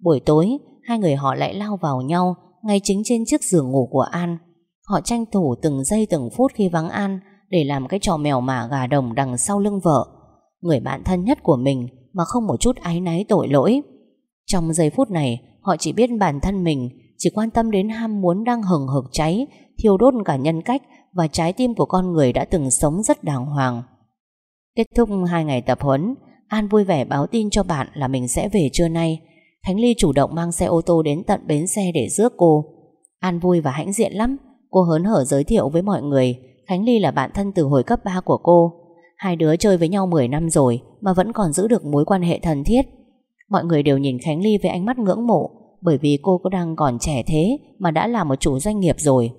Buổi tối, hai người họ lại lao vào nhau ngay chính trên chiếc giường ngủ của An. Họ tranh thủ từng giây từng phút khi vắng An để làm cái trò mèo mả gà đồng đằng sau lưng vợ. Người bạn thân nhất của mình mà không một chút áy náy tội lỗi. Trong giây phút này, họ chỉ biết bản thân mình, chỉ quan tâm đến ham muốn đang hừng hực cháy, thiêu đốt cả nhân cách và trái tim của con người đã từng sống rất đàng hoàng. Kết thúc hai ngày tập huấn, An vui vẻ báo tin cho bạn là mình sẽ về trưa nay. Khánh Ly chủ động mang xe ô tô đến tận bến xe để rước cô. An vui và hãnh diện lắm. Cô hớn hở giới thiệu với mọi người Khánh Ly là bạn thân từ hồi cấp 3 của cô. Hai đứa chơi với nhau 10 năm rồi mà vẫn còn giữ được mối quan hệ thân thiết. Mọi người đều nhìn Khánh Ly với ánh mắt ngưỡng mộ bởi vì cô có đang còn trẻ thế mà đã là một chủ doanh nghiệp rồi.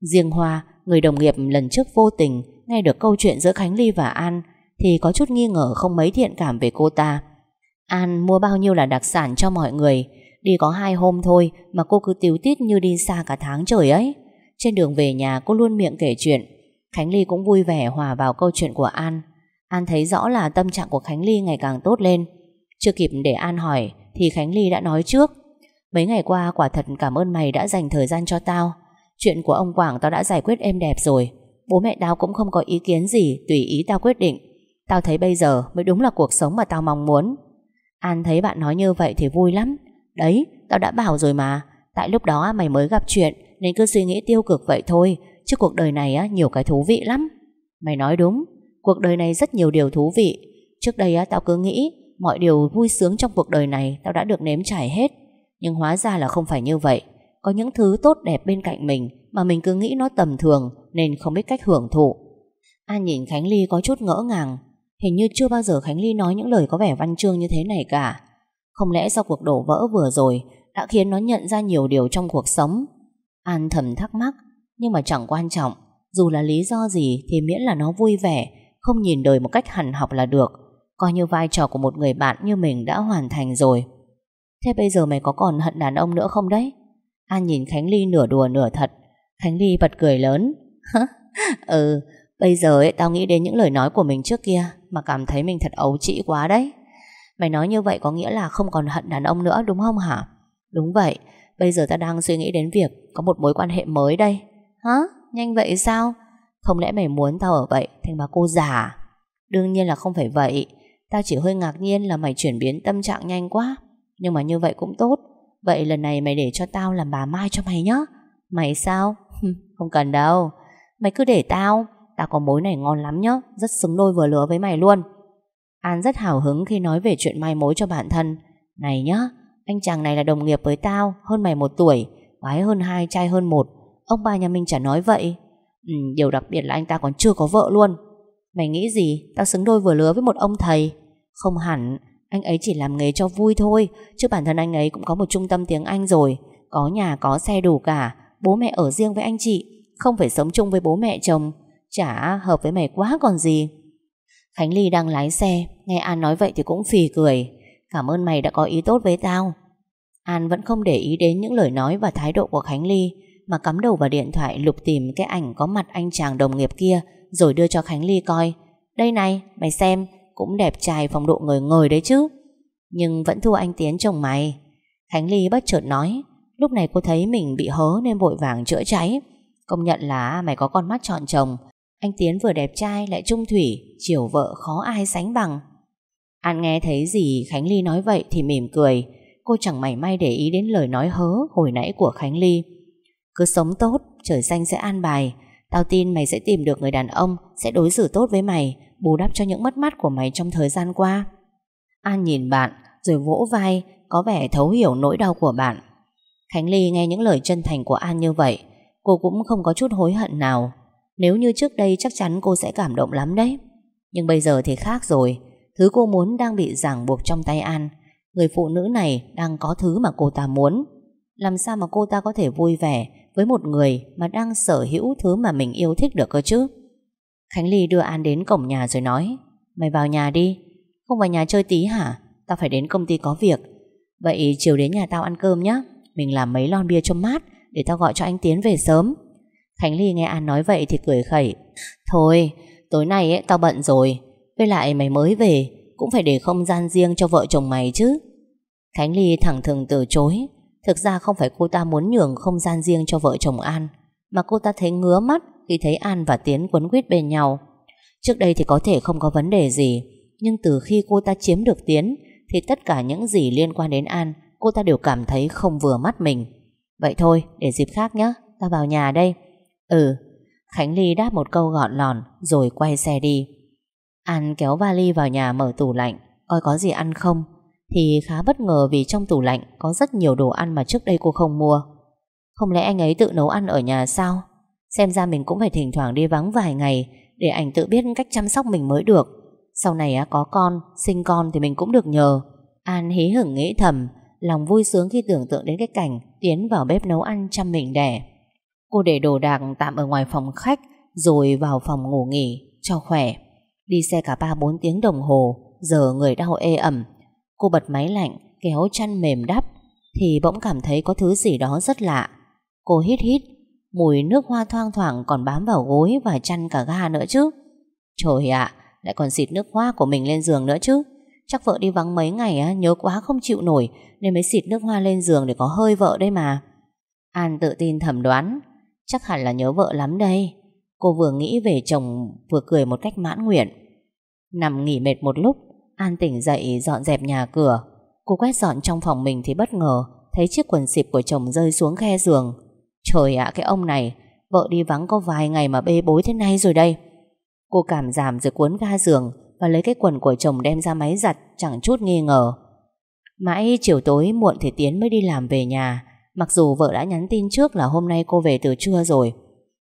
Riêng Hoa, người đồng nghiệp lần trước vô tình nghe được câu chuyện giữa Khánh Ly và An thì có chút nghi ngờ không mấy thiện cảm về cô ta. An mua bao nhiêu là đặc sản cho mọi người, đi có hai hôm thôi mà cô cứ tiếu tít như đi xa cả tháng trời ấy. Trên đường về nhà cô luôn miệng kể chuyện, Khánh Ly cũng vui vẻ hòa vào câu chuyện của An. An thấy rõ là tâm trạng của Khánh Ly ngày càng tốt lên. Chưa kịp để An hỏi thì Khánh Ly đã nói trước. Mấy ngày qua quả thật cảm ơn mày đã dành thời gian cho tao. Chuyện của ông Quảng tao đã giải quyết êm đẹp rồi. Bố mẹ tao cũng không có ý kiến gì, tùy ý tao quyết định. Tao thấy bây giờ mới đúng là cuộc sống mà tao mong muốn. An thấy bạn nói như vậy thì vui lắm. Đấy, tao đã bảo rồi mà. Tại lúc đó mày mới gặp chuyện nên cứ suy nghĩ tiêu cực vậy thôi. Chứ cuộc đời này á, nhiều cái thú vị lắm. Mày nói đúng, cuộc đời này rất nhiều điều thú vị. Trước đây á, tao cứ nghĩ mọi điều vui sướng trong cuộc đời này tao đã được nếm trải hết. Nhưng hóa ra là không phải như vậy. Có những thứ tốt đẹp bên cạnh mình mà mình cứ nghĩ nó tầm thường nên không biết cách hưởng thụ. An nhìn Khánh Ly có chút ngỡ ngàng, Hình như chưa bao giờ Khánh Ly nói những lời có vẻ văn chương như thế này cả Không lẽ sau cuộc đổ vỡ vừa rồi, Đã khiến nó nhận ra nhiều điều trong cuộc sống An thầm thắc mắc, Nhưng mà chẳng quan trọng, Dù là lý do gì thì miễn là nó vui vẻ, Không nhìn đời một cách hẳn học là được Coi như vai trò của một người bạn như mình đã hoàn thành rồi Thế bây giờ mày có còn hận đàn ông nữa không đấy? An nhìn Khánh Ly nửa đùa nửa thật. Khánh Ly bật cười lớn. Ừ Bây giờ ấy, tao nghĩ đến những lời nói của mình trước kia Mà cảm thấy mình thật ấu trĩ quá đấy. Mày nói như vậy có nghĩa là không còn hận đàn ông nữa đúng không hả? Đúng vậy Bây giờ ta đang suy nghĩ đến việc Có một mối quan hệ mới đây. Hả? Nhanh vậy sao? Không lẽ mày muốn tao ở vậy thành bà cô già? Đương nhiên là không phải vậy. Tao chỉ hơi ngạc nhiên là mày chuyển biến tâm trạng nhanh quá. Nhưng mà như vậy cũng tốt. Vậy lần này mày để cho tao làm bà Mai cho mày nhá. Mày sao? không cần đâu. Mày cứ để tao. Tao có mối này ngon lắm nhá. Rất xứng đôi vừa lứa với mày luôn. An rất hào hứng khi nói về chuyện mai mối cho bản thân. Này nhá Anh chàng này là đồng nghiệp với tao Hơn mày một tuổi Gái hơn hai, trai hơn một. Ông bà nhà mình chả nói vậy. Ừ, Điều đặc biệt là anh ta còn chưa có vợ luôn. Mày nghĩ gì? Tao xứng đôi vừa lứa với một ông thầy. Không hẳn anh ấy chỉ làm nghề cho vui thôi Chứ bản thân anh ấy cũng có một trung tâm tiếng Anh rồi. Có nhà có xe đủ cả. Bố mẹ ở riêng với anh chị Không phải sống chung với bố mẹ chồng. Chả hợp với mày quá còn gì. Khánh Ly đang lái xe Nghe An nói vậy thì cũng phì cười. Cảm ơn mày đã có ý tốt với tao. An vẫn không để ý đến những lời nói và thái độ của Khánh Ly Mà cắm đầu vào điện thoại lục tìm cái ảnh có mặt anh chàng đồng nghiệp kia Rồi đưa cho Khánh Ly coi. Đây này, mày xem cũng đẹp trai phong độ người người đấy chứ. Nhưng vẫn thua anh Tiến chồng mày. Khánh Ly bất chợt nói Lúc này cô thấy mình bị hớ nên vội vàng chữa cháy. Công nhận là mày có con mắt chọn chồng anh Tiến vừa đẹp trai lại trung thủy Chiều vợ khó ai sánh bằng. An nghe thấy gì Khánh Ly nói vậy thì mỉm cười. Cô chẳng mảy may để ý đến lời nói hớ Hồi nãy của Khánh Ly. Cứ sống tốt, trời xanh sẽ an bài. Tao tin mày sẽ tìm được người đàn ông Sẽ đối xử tốt với mày. Bù đắp cho những mất mát của mày trong thời gian qua. An nhìn bạn, Rồi vỗ vai, Có vẻ thấu hiểu nỗi đau của bạn. Khánh Ly nghe những lời chân thành của An như vậy, Cô cũng không có chút hối hận nào. Nếu như trước đây chắc chắn cô sẽ cảm động lắm đấy. Nhưng bây giờ thì khác rồi. Thứ cô muốn đang bị ràng buộc trong tay An. Người phụ nữ này đang có thứ mà cô ta muốn. Làm sao mà cô ta có thể vui vẻ Với một người mà đang sở hữu thứ mà mình yêu thích được cơ chứ? Khánh Ly đưa An đến cổng nhà rồi nói Mày vào nhà đi Không vào nhà chơi tí hả? Tao phải đến công ty có việc. Vậy chiều đến nhà tao ăn cơm nhé Mình làm mấy lon bia cho mát Để tao gọi cho anh Tiến về sớm. Khánh Ly nghe An nói vậy thì cười khẩy Thôi tối nay ấy, tao bận rồi Với lại mày mới về Cũng phải để không gian riêng cho vợ chồng mày chứ. Khánh Ly thẳng thừng từ chối Thực ra không phải cô ta muốn nhường không gian riêng cho vợ chồng An Mà cô ta thấy ngứa mắt khi thấy An và Tiến quấn quýt bên nhau. Trước đây thì có thể không có vấn đề gì, Nhưng từ khi cô ta chiếm được Tiến, Thì tất cả những gì liên quan đến An, Cô ta đều cảm thấy không vừa mắt mình. Vậy thôi, để dịp khác nhé Ta vào nhà đây. Ừ Khánh Ly đáp một câu gọn lòn Rồi quay xe đi. An kéo vali vào nhà mở tủ lạnh, Coi có gì ăn không? Thì khá bất ngờ vì trong tủ lạnh Có rất nhiều đồ ăn mà trước đây cô không mua. Không lẽ anh ấy tự nấu ăn ở nhà sao? Xem ra mình cũng phải thỉnh thoảng đi vắng vài ngày Để ảnh tự biết cách chăm sóc mình mới được. Sau này có con, Sinh con thì mình cũng được nhờ. An hí hửng nghĩ thầm, Lòng vui sướng khi tưởng tượng đến cái cảnh Tiến vào bếp nấu ăn chăm mình đẻ. Cô để đồ đạc tạm ở ngoài phòng khách Rồi vào phòng ngủ nghỉ Cho khỏe. Đi xe cả 3-4 tiếng đồng hồ, Giờ người đau ê ẩm. Cô bật máy lạnh, kéo chăn mềm đắp Thì bỗng cảm thấy có thứ gì đó rất lạ. Cô hít hít Mùi nước hoa thoang thoảng còn bám vào gối Và chăn cả ga nữa chứ. Trời ạ Lại còn xịt nước hoa của mình lên giường nữa chứ. Chắc vợ đi vắng mấy ngày á, nhớ quá không chịu nổi Nên mới xịt nước hoa lên giường để có hơi vợ đây mà. An tự tin thẩm đoán Chắc hẳn là nhớ vợ lắm đây. Cô vừa nghĩ về chồng Vừa cười một cách mãn nguyện. Nằm nghỉ mệt một lúc An tỉnh dậy dọn dẹp nhà cửa. Cô quét dọn trong phòng mình thì bất ngờ Thấy chiếc quần xịp của chồng rơi xuống khe giường. Trời ạ, cái ông này, Vợ đi vắng có vài ngày mà bê bối thế này rồi đây. Cô cảm giảm rồi cuốn ga giường Và lấy cái quần của chồng đem ra máy giặt, Chẳng chút nghi ngờ. Mãi chiều tối muộn thì Tiến mới đi làm về nhà, Mặc dù vợ đã nhắn tin trước là hôm nay cô về từ trưa rồi.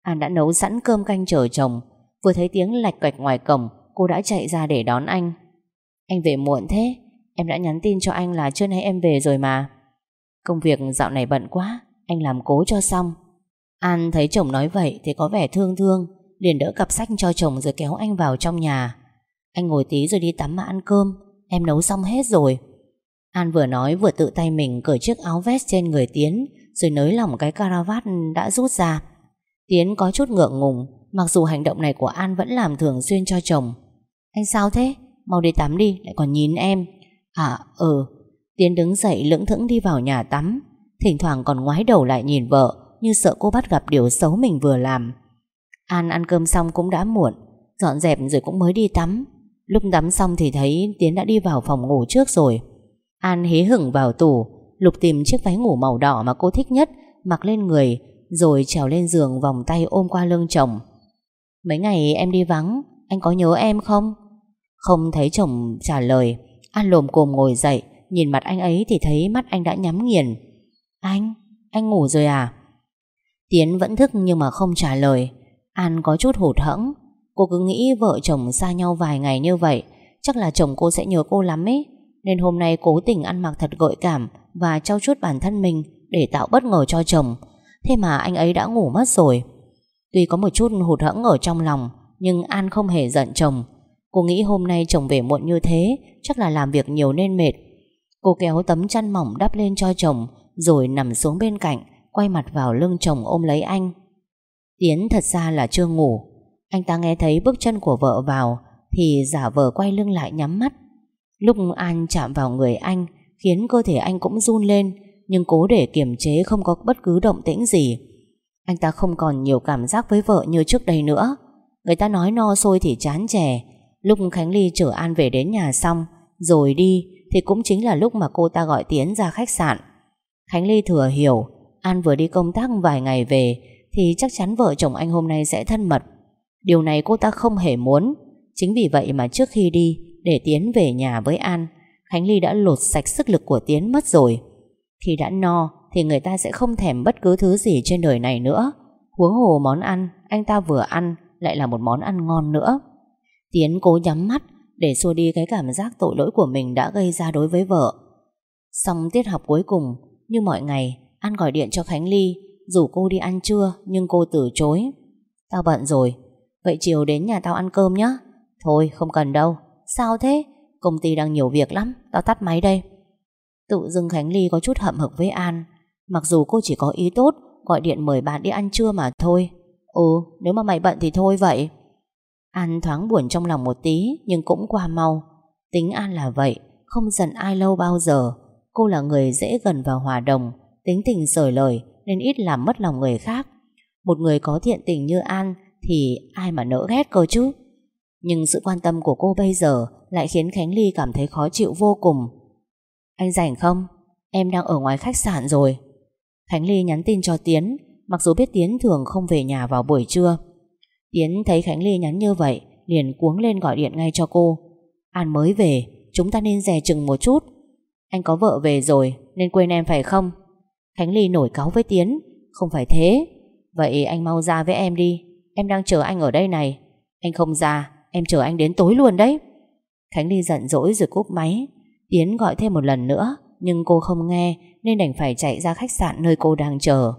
An đã nấu sẵn cơm canh chờ chồng, Vừa thấy tiếng lạch cạch ngoài cổng, Cô đã chạy ra để đón anh. Anh về muộn thế, Em đã nhắn tin cho anh là trưa nay em về rồi mà. Công việc dạo này bận quá anh làm cố cho xong. An thấy chồng nói vậy thì có vẻ thương thương Liền đỡ cặp sách cho chồng rồi kéo anh vào trong nhà. Anh ngồi tí rồi đi tắm mà ăn cơm Em nấu xong hết rồi. An vừa nói vừa tự tay mình cởi chiếc áo vest trên người Tiến Rồi nới lỏng cái caravat đã rút ra. Tiến có chút ngượng ngùng Mặc dù hành động này của An vẫn làm thường xuyên cho chồng. Anh sao thế? Mau đi tắm đi, lại còn nhìn em. À, ừ. Tiến đứng dậy lững thững đi vào nhà tắm. Thỉnh thoảng còn ngoái đầu lại nhìn vợ, Như sợ cô bắt gặp điều xấu mình vừa làm. An ăn cơm xong cũng đã muộn, Dọn dẹp rồi cũng mới đi tắm. Lúc tắm xong thì thấy Tiến đã đi vào phòng ngủ trước rồi. An hí hửng vào tủ, Lục tìm chiếc váy ngủ màu đỏ mà cô thích nhất, Mặc lên người, Rồi trèo lên giường vòng tay ôm qua lưng chồng. Mấy ngày em đi vắng, Anh có nhớ em không? Không thấy chồng trả lời, An lồm cồm ngồi dậy, Nhìn mặt anh ấy thì thấy mắt anh đã nhắm nghiền. Anh, anh ngủ rồi à? Tiến vẫn thức nhưng mà không trả lời. An có chút hụt hẫng. Cô cứ nghĩ vợ chồng xa nhau vài ngày như vậy Chắc là chồng cô sẽ nhớ cô lắm ấy. Nên hôm nay cố tình ăn mặc thật gợi cảm Và trao chút bản thân mình Để tạo bất ngờ cho chồng. Thế mà anh ấy đã ngủ mất rồi. Tuy có một chút hụt hẫng ở trong lòng Nhưng An không hề giận chồng. Cô nghĩ hôm nay chồng về muộn như thế Chắc là làm việc nhiều nên mệt. Cô kéo tấm chăn mỏng đắp lên cho chồng rồi nằm xuống bên cạnh, Quay mặt vào lưng chồng ôm lấy anh. Tiến thật ra là chưa ngủ. Anh ta nghe thấy bước chân của vợ vào, Thì giả vờ quay lưng lại nhắm mắt. Lúc An chạm vào người anh, Khiến cơ thể anh cũng run lên, Nhưng cố để kiềm chế không có bất cứ động tĩnh gì. Anh ta không còn nhiều cảm giác với vợ như trước đây nữa. Người ta nói no sôi thì chán chè. Lúc Khánh Ly chở An về đến nhà xong, Rồi đi, Thì cũng chính là lúc mà cô ta gọi Tiến ra khách sạn. Khánh Ly thừa hiểu, An vừa đi công tác vài ngày về, Thì chắc chắn vợ chồng anh hôm nay sẽ thân mật. Điều này cô ta không hề muốn. Chính vì vậy mà trước khi đi, Để Tiến về nhà với An, Khánh Ly đã lột sạch sức lực của Tiến mất rồi. Khi đã no, Thì người ta sẽ không thèm bất cứ thứ gì trên đời này nữa. Huống hồ món ăn, Anh ta vừa ăn, Lại là một món ăn ngon nữa. Tiến cố nhắm mắt Để xua đi cái cảm giác tội lỗi của mình đã gây ra đối với vợ. Xong tiết học cuối cùng như mọi ngày An gọi điện cho Khánh Ly, Rủ cô đi ăn trưa, Nhưng cô từ chối. Tao bận rồi, Vậy chiều đến nhà tao ăn cơm nhé Thôi, không cần đâu. Sao thế? Công ty đang nhiều việc lắm, Tao tắt máy đây. Tự dưng Khánh Ly có chút hậm hực với An. Mặc dù cô chỉ có ý tốt, Gọi điện mời bạn đi ăn trưa mà thôi. Ừ nếu mà mày bận thì thôi vậy. An thoáng buồn trong lòng một tí, Nhưng cũng qua mau. Tính An là vậy, Không giận ai lâu bao giờ. Cô là người dễ gần và hòa đồng, Tính tình sởi lời Nên ít làm mất lòng người khác. Một người có thiện tình như An Thì ai mà nỡ ghét cơ chứ? Nhưng sự quan tâm của cô bây giờ Lại khiến Khánh Ly cảm thấy khó chịu vô cùng. Anh rảnh không? Em đang ở ngoài khách sạn rồi. Khánh Ly nhắn tin cho Tiến, Mặc dù biết Tiến thường không về nhà vào buổi trưa. Tiến thấy Khánh Ly nhắn như vậy, Liền cuống lên gọi điện ngay cho cô. An mới về, Chúng ta nên dè chừng một chút. Anh có vợ về rồi, Nên quên em phải không? Khánh Ly nổi cáu với Tiến. Không phải thế. Vậy anh mau ra với em đi. Em đang chờ anh ở đây này. Anh không ra, Em chờ anh đến tối luôn đấy. Khánh Ly giận dỗi rồi cúp máy. Tiến gọi thêm một lần nữa, Nhưng cô không nghe, Nên đành phải chạy ra khách sạn nơi cô đang chờ.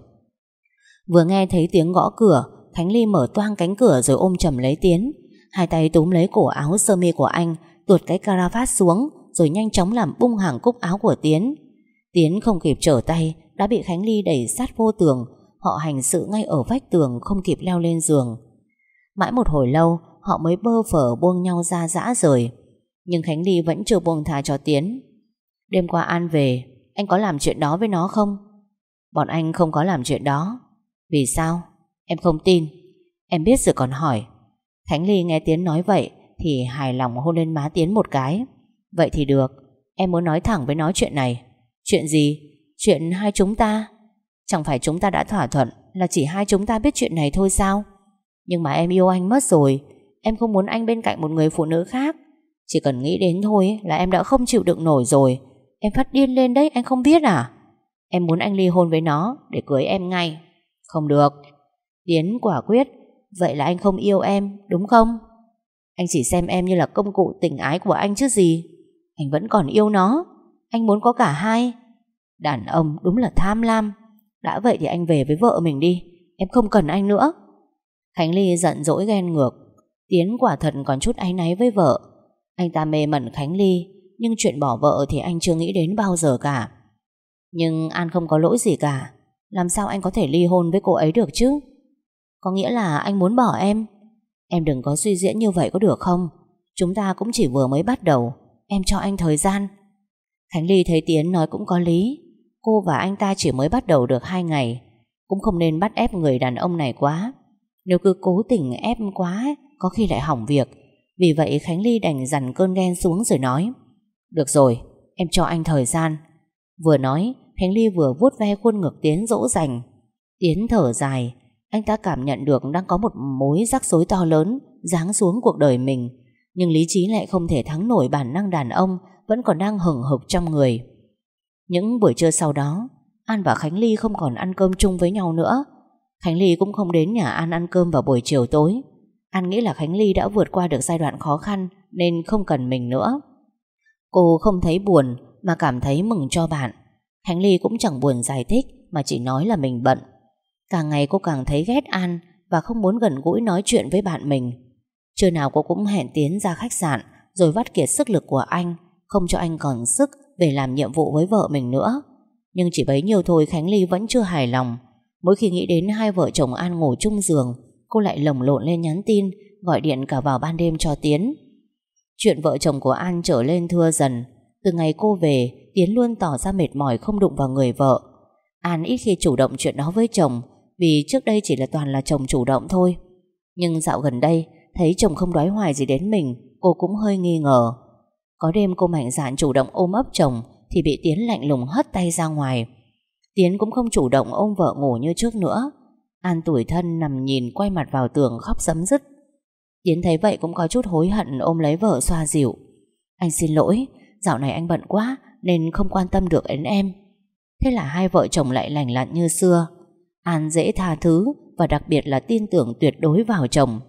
Vừa nghe thấy tiếng gõ cửa Khánh Ly mở toang cánh cửa rồi ôm chầm lấy Tiến. Hai tay túm lấy cổ áo sơ mi của anh, Tuột cái caravat xuống rồi nhanh chóng làm bung hàng cúc áo của Tiến. Tiến không kịp trở tay, Đã bị Khánh Ly đẩy sát vô tường. Họ hành sự ngay ở vách tường, Không kịp leo lên giường. Mãi một hồi lâu, Họ mới bơ phở buông nhau ra dã rời. Nhưng Khánh Ly vẫn chưa buông thà cho Tiến. Đêm qua An về, Anh có làm chuyện đó với nó không? Bọn anh không có làm chuyện đó. Vì sao? Em không tin. Em biết rồi còn hỏi. Khánh Ly nghe Tiến nói vậy Thì hài lòng hôn lên má Tiến một cái. Vậy thì được, Em muốn nói thẳng với nó chuyện này. Chuyện gì? Chuyện hai chúng ta? Chẳng phải chúng ta đã thỏa thuận Là chỉ hai chúng ta biết chuyện này thôi sao? Nhưng mà em yêu anh mất rồi, Em không muốn anh bên cạnh một người phụ nữ khác. Chỉ cần nghĩ đến thôi Là em đã không chịu đựng nổi rồi. Em phát điên lên đấy, anh không biết à? Em muốn anh ly hôn với nó Để cưới em ngay. Không được. Tiến quả quyết, Vậy là anh không yêu em, đúng không? Anh chỉ xem em như là công cụ tình ái của anh chứ gì. Anh vẫn còn yêu nó. Anh muốn có cả hai. Đàn ông đúng là tham lam. Đã vậy thì anh về với vợ mình đi. Em không cần anh nữa. Khánh Ly giận dỗi ghen ngược. Tiến quả thật còn chút áy náy với vợ. Anh ta mê mẩn Khánh Ly, Nhưng chuyện bỏ vợ thì anh chưa nghĩ đến bao giờ cả. Nhưng An không có lỗi gì cả. Làm sao anh có thể ly hôn với cô ấy được chứ? Có nghĩa là anh muốn bỏ em. Em đừng có suy diễn như vậy có được không? Chúng ta cũng chỉ vừa mới bắt đầu. Em cho anh thời gian. Khánh Ly thấy Tiến nói cũng có lý. Cô và anh ta chỉ mới bắt đầu được hai ngày, Cũng không nên bắt ép người đàn ông này quá. Nếu cứ cố tình ép quá, Có khi lại hỏng việc. Vì vậy Khánh Ly đành dằn cơn ghen xuống rồi nói, Được rồi, Em cho anh thời gian. Vừa nói, Khánh Ly vừa vuốt ve khuôn ngực Tiến dỗ dành. Tiến thở dài, Anh ta cảm nhận được đang có một mối rắc rối to lớn Giáng xuống cuộc đời mình. Nhưng lý trí lại không thể thắng nổi bản năng đàn ông Vẫn còn đang hừng hực trong người. Những buổi trưa sau đó, An và Khánh Ly không còn ăn cơm chung với nhau nữa. Khánh Ly cũng không đến nhà An ăn cơm vào buổi chiều tối. An nghĩ là Khánh Ly đã vượt qua được giai đoạn khó khăn Nên không cần mình nữa. Cô không thấy buồn Mà cảm thấy mừng cho bạn. Khánh Ly cũng chẳng buồn giải thích Mà chỉ nói là mình bận. Càng ngày cô càng thấy ghét An Và không muốn gần gũi nói chuyện với bạn mình. Trưa nào cô cũng hẹn Tiến ra khách sạn Rồi vắt kiệt sức lực của anh Không cho anh còn sức về làm nhiệm vụ với vợ mình nữa. Nhưng chỉ bấy nhiêu thôi Khánh Ly vẫn chưa hài lòng. Mỗi khi nghĩ đến hai vợ chồng An ngủ chung giường, cô lại lồng lộn lên nhắn tin, gọi điện cả vào ban đêm cho Tiến. Chuyện vợ chồng của An trở lên thưa dần. Từ ngày cô về, Tiến luôn tỏ ra mệt mỏi không đụng vào người vợ. An ít khi chủ động chuyện đó với chồng, vì trước đây chỉ là toàn là chồng chủ động thôi. Nhưng dạo gần đây, thấy chồng không đoái hoài gì đến mình, cô cũng hơi nghi ngờ. Có đêm cô mạnh dạn chủ động ôm ấp chồng Thì bị Tiến lạnh lùng hất tay ra ngoài. Tiến cũng không chủ động ôm vợ ngủ như trước nữa. An tuổi thân nằm nhìn quay mặt vào tường khóc sấm dứt. Tiến thấy vậy cũng có chút hối hận ôm lấy vợ xoa dịu. Anh xin lỗi Dạo này anh bận quá Nên không quan tâm được đến em. Thế là hai vợ chồng lại lành lặn như xưa. An dễ tha thứ Và đặc biệt là tin tưởng tuyệt đối vào chồng.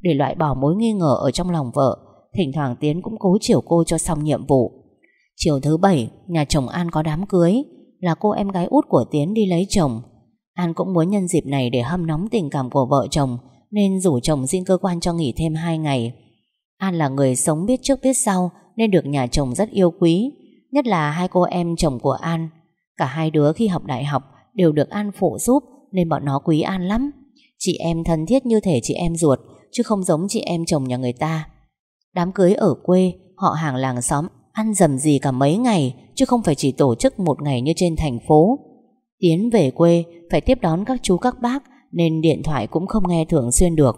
Để loại bỏ mối nghi ngờ ở trong lòng vợ, Thỉnh thoảng Tiến cũng cố chiều cô cho xong nhiệm vụ. Chiều thứ bảy, Nhà chồng An có đám cưới, Là cô em gái út của Tiến đi lấy chồng. An cũng muốn nhân dịp này để hâm nóng tình cảm của vợ chồng, Nên rủ chồng xin cơ quan cho nghỉ thêm 2 ngày. An là người sống biết trước biết sau, Nên được nhà chồng rất yêu quý, Nhất là hai cô em chồng của An. Cả hai đứa khi học đại học Đều được An phụ giúp, Nên bọn nó quý An lắm. Chị em thân thiết như thể chị em ruột Chứ không giống chị em chồng nhà người ta. Đám cưới ở quê, Họ hàng làng xóm, Ăn dầm gì cả mấy ngày, Chứ không phải chỉ tổ chức một ngày như trên thành phố. Tiến về quê, Phải tiếp đón các chú, các bác, Nên điện thoại cũng không nghe thường xuyên được.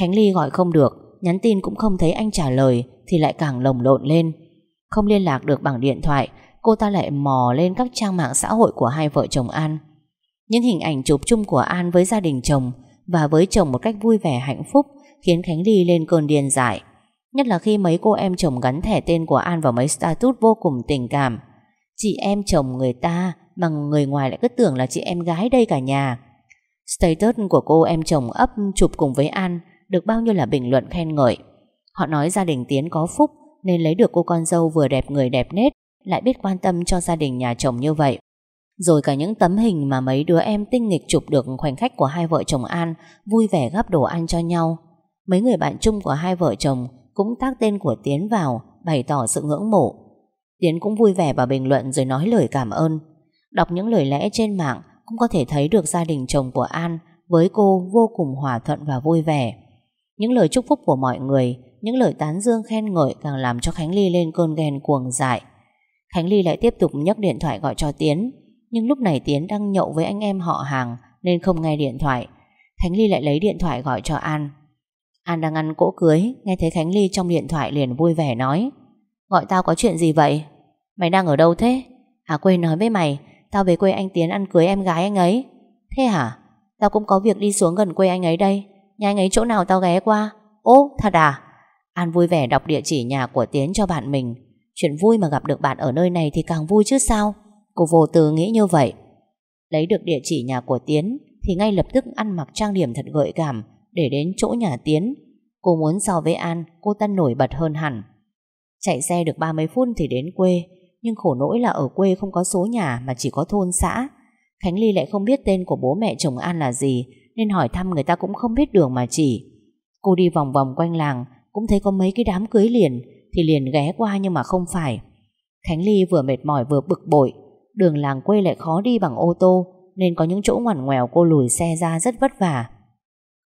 Khánh Ly gọi không được, Nhắn tin cũng không thấy anh trả lời, Thì lại càng lồng lộn lên. Không liên lạc được bằng điện thoại, Cô ta lại mò lên các trang mạng xã hội Của hai vợ chồng An. Những hình ảnh chụp chung của An với gia đình chồng Và với chồng một cách vui vẻ, hạnh phúc Khiến Khánh Ly lên cơn điên dại. Nhất là khi mấy cô em chồng gắn thẻ tên của An vào mấy status vô cùng tình cảm. Chị em chồng người ta Mà người ngoài lại cứ tưởng là chị em gái đây cả nhà. Status của cô em chồng ấp chụp cùng với An Được bao nhiêu là bình luận khen ngợi. Họ nói gia đình Tiến có phúc Nên lấy được cô con dâu vừa đẹp người đẹp nết, Lại biết quan tâm cho gia đình nhà chồng như vậy. Rồi cả những tấm hình mà mấy đứa em tinh nghịch chụp được khoảnh khắc của hai vợ chồng An Vui vẻ gắp đồ ăn cho nhau. Mấy người bạn chung của hai vợ chồng cũng tác tên của Tiến vào, bày tỏ sự ngưỡng mộ. Tiến cũng vui vẻ và bình luận rồi nói lời cảm ơn. Đọc những lời lẽ trên mạng cũng có thể thấy được gia đình chồng của An với cô vô cùng hòa thuận và vui vẻ. Những lời chúc phúc của mọi người, những lời tán dương khen ngợi càng làm cho Khánh Ly lên cơn ghen cuồng dại. Khánh Ly lại tiếp tục nhấc điện thoại gọi cho Tiến, nhưng lúc này Tiến đang nhậu với anh em họ hàng nên không nghe điện thoại. Khánh Ly lại lấy điện thoại gọi cho An. An đang ăn cỗ cưới, Nghe thấy Khánh Ly trong điện thoại liền vui vẻ nói. Gọi tao có chuyện gì vậy? Mày đang ở đâu thế? À quên nói với mày, Tao về quê anh Tiến ăn cưới em gái anh ấy. Thế hả? Tao cũng có việc đi xuống gần quê anh ấy đây. Nhà anh ấy chỗ nào tao ghé qua? Ô, thật à? An vui vẻ đọc địa chỉ nhà của Tiến cho bạn mình. Chuyện vui mà gặp được bạn ở nơi này Thì càng vui chứ sao? Cô vô tư nghĩ như vậy. Lấy được địa chỉ nhà của Tiến Thì ngay lập tức ăn mặc trang điểm thật gợi cảm để đến chỗ nhà Tiến. Cô muốn so với An, cô ta nổi bật hơn hẳn. Chạy xe được 30 phút thì đến quê, nhưng khổ nỗi là ở quê không có số nhà mà chỉ có thôn xã. Khánh Ly lại không biết tên của bố mẹ chồng An là gì, Nên hỏi thăm người ta cũng không biết đường mà chỉ Cô đi vòng vòng quanh làng Cũng thấy có mấy cái đám cưới liền Thì liền ghé qua nhưng mà không phải Khánh Ly vừa mệt mỏi vừa bực bội Đường làng quê lại khó đi bằng ô tô Nên có những chỗ ngoằn ngoèo cô lùi xe ra rất vất vả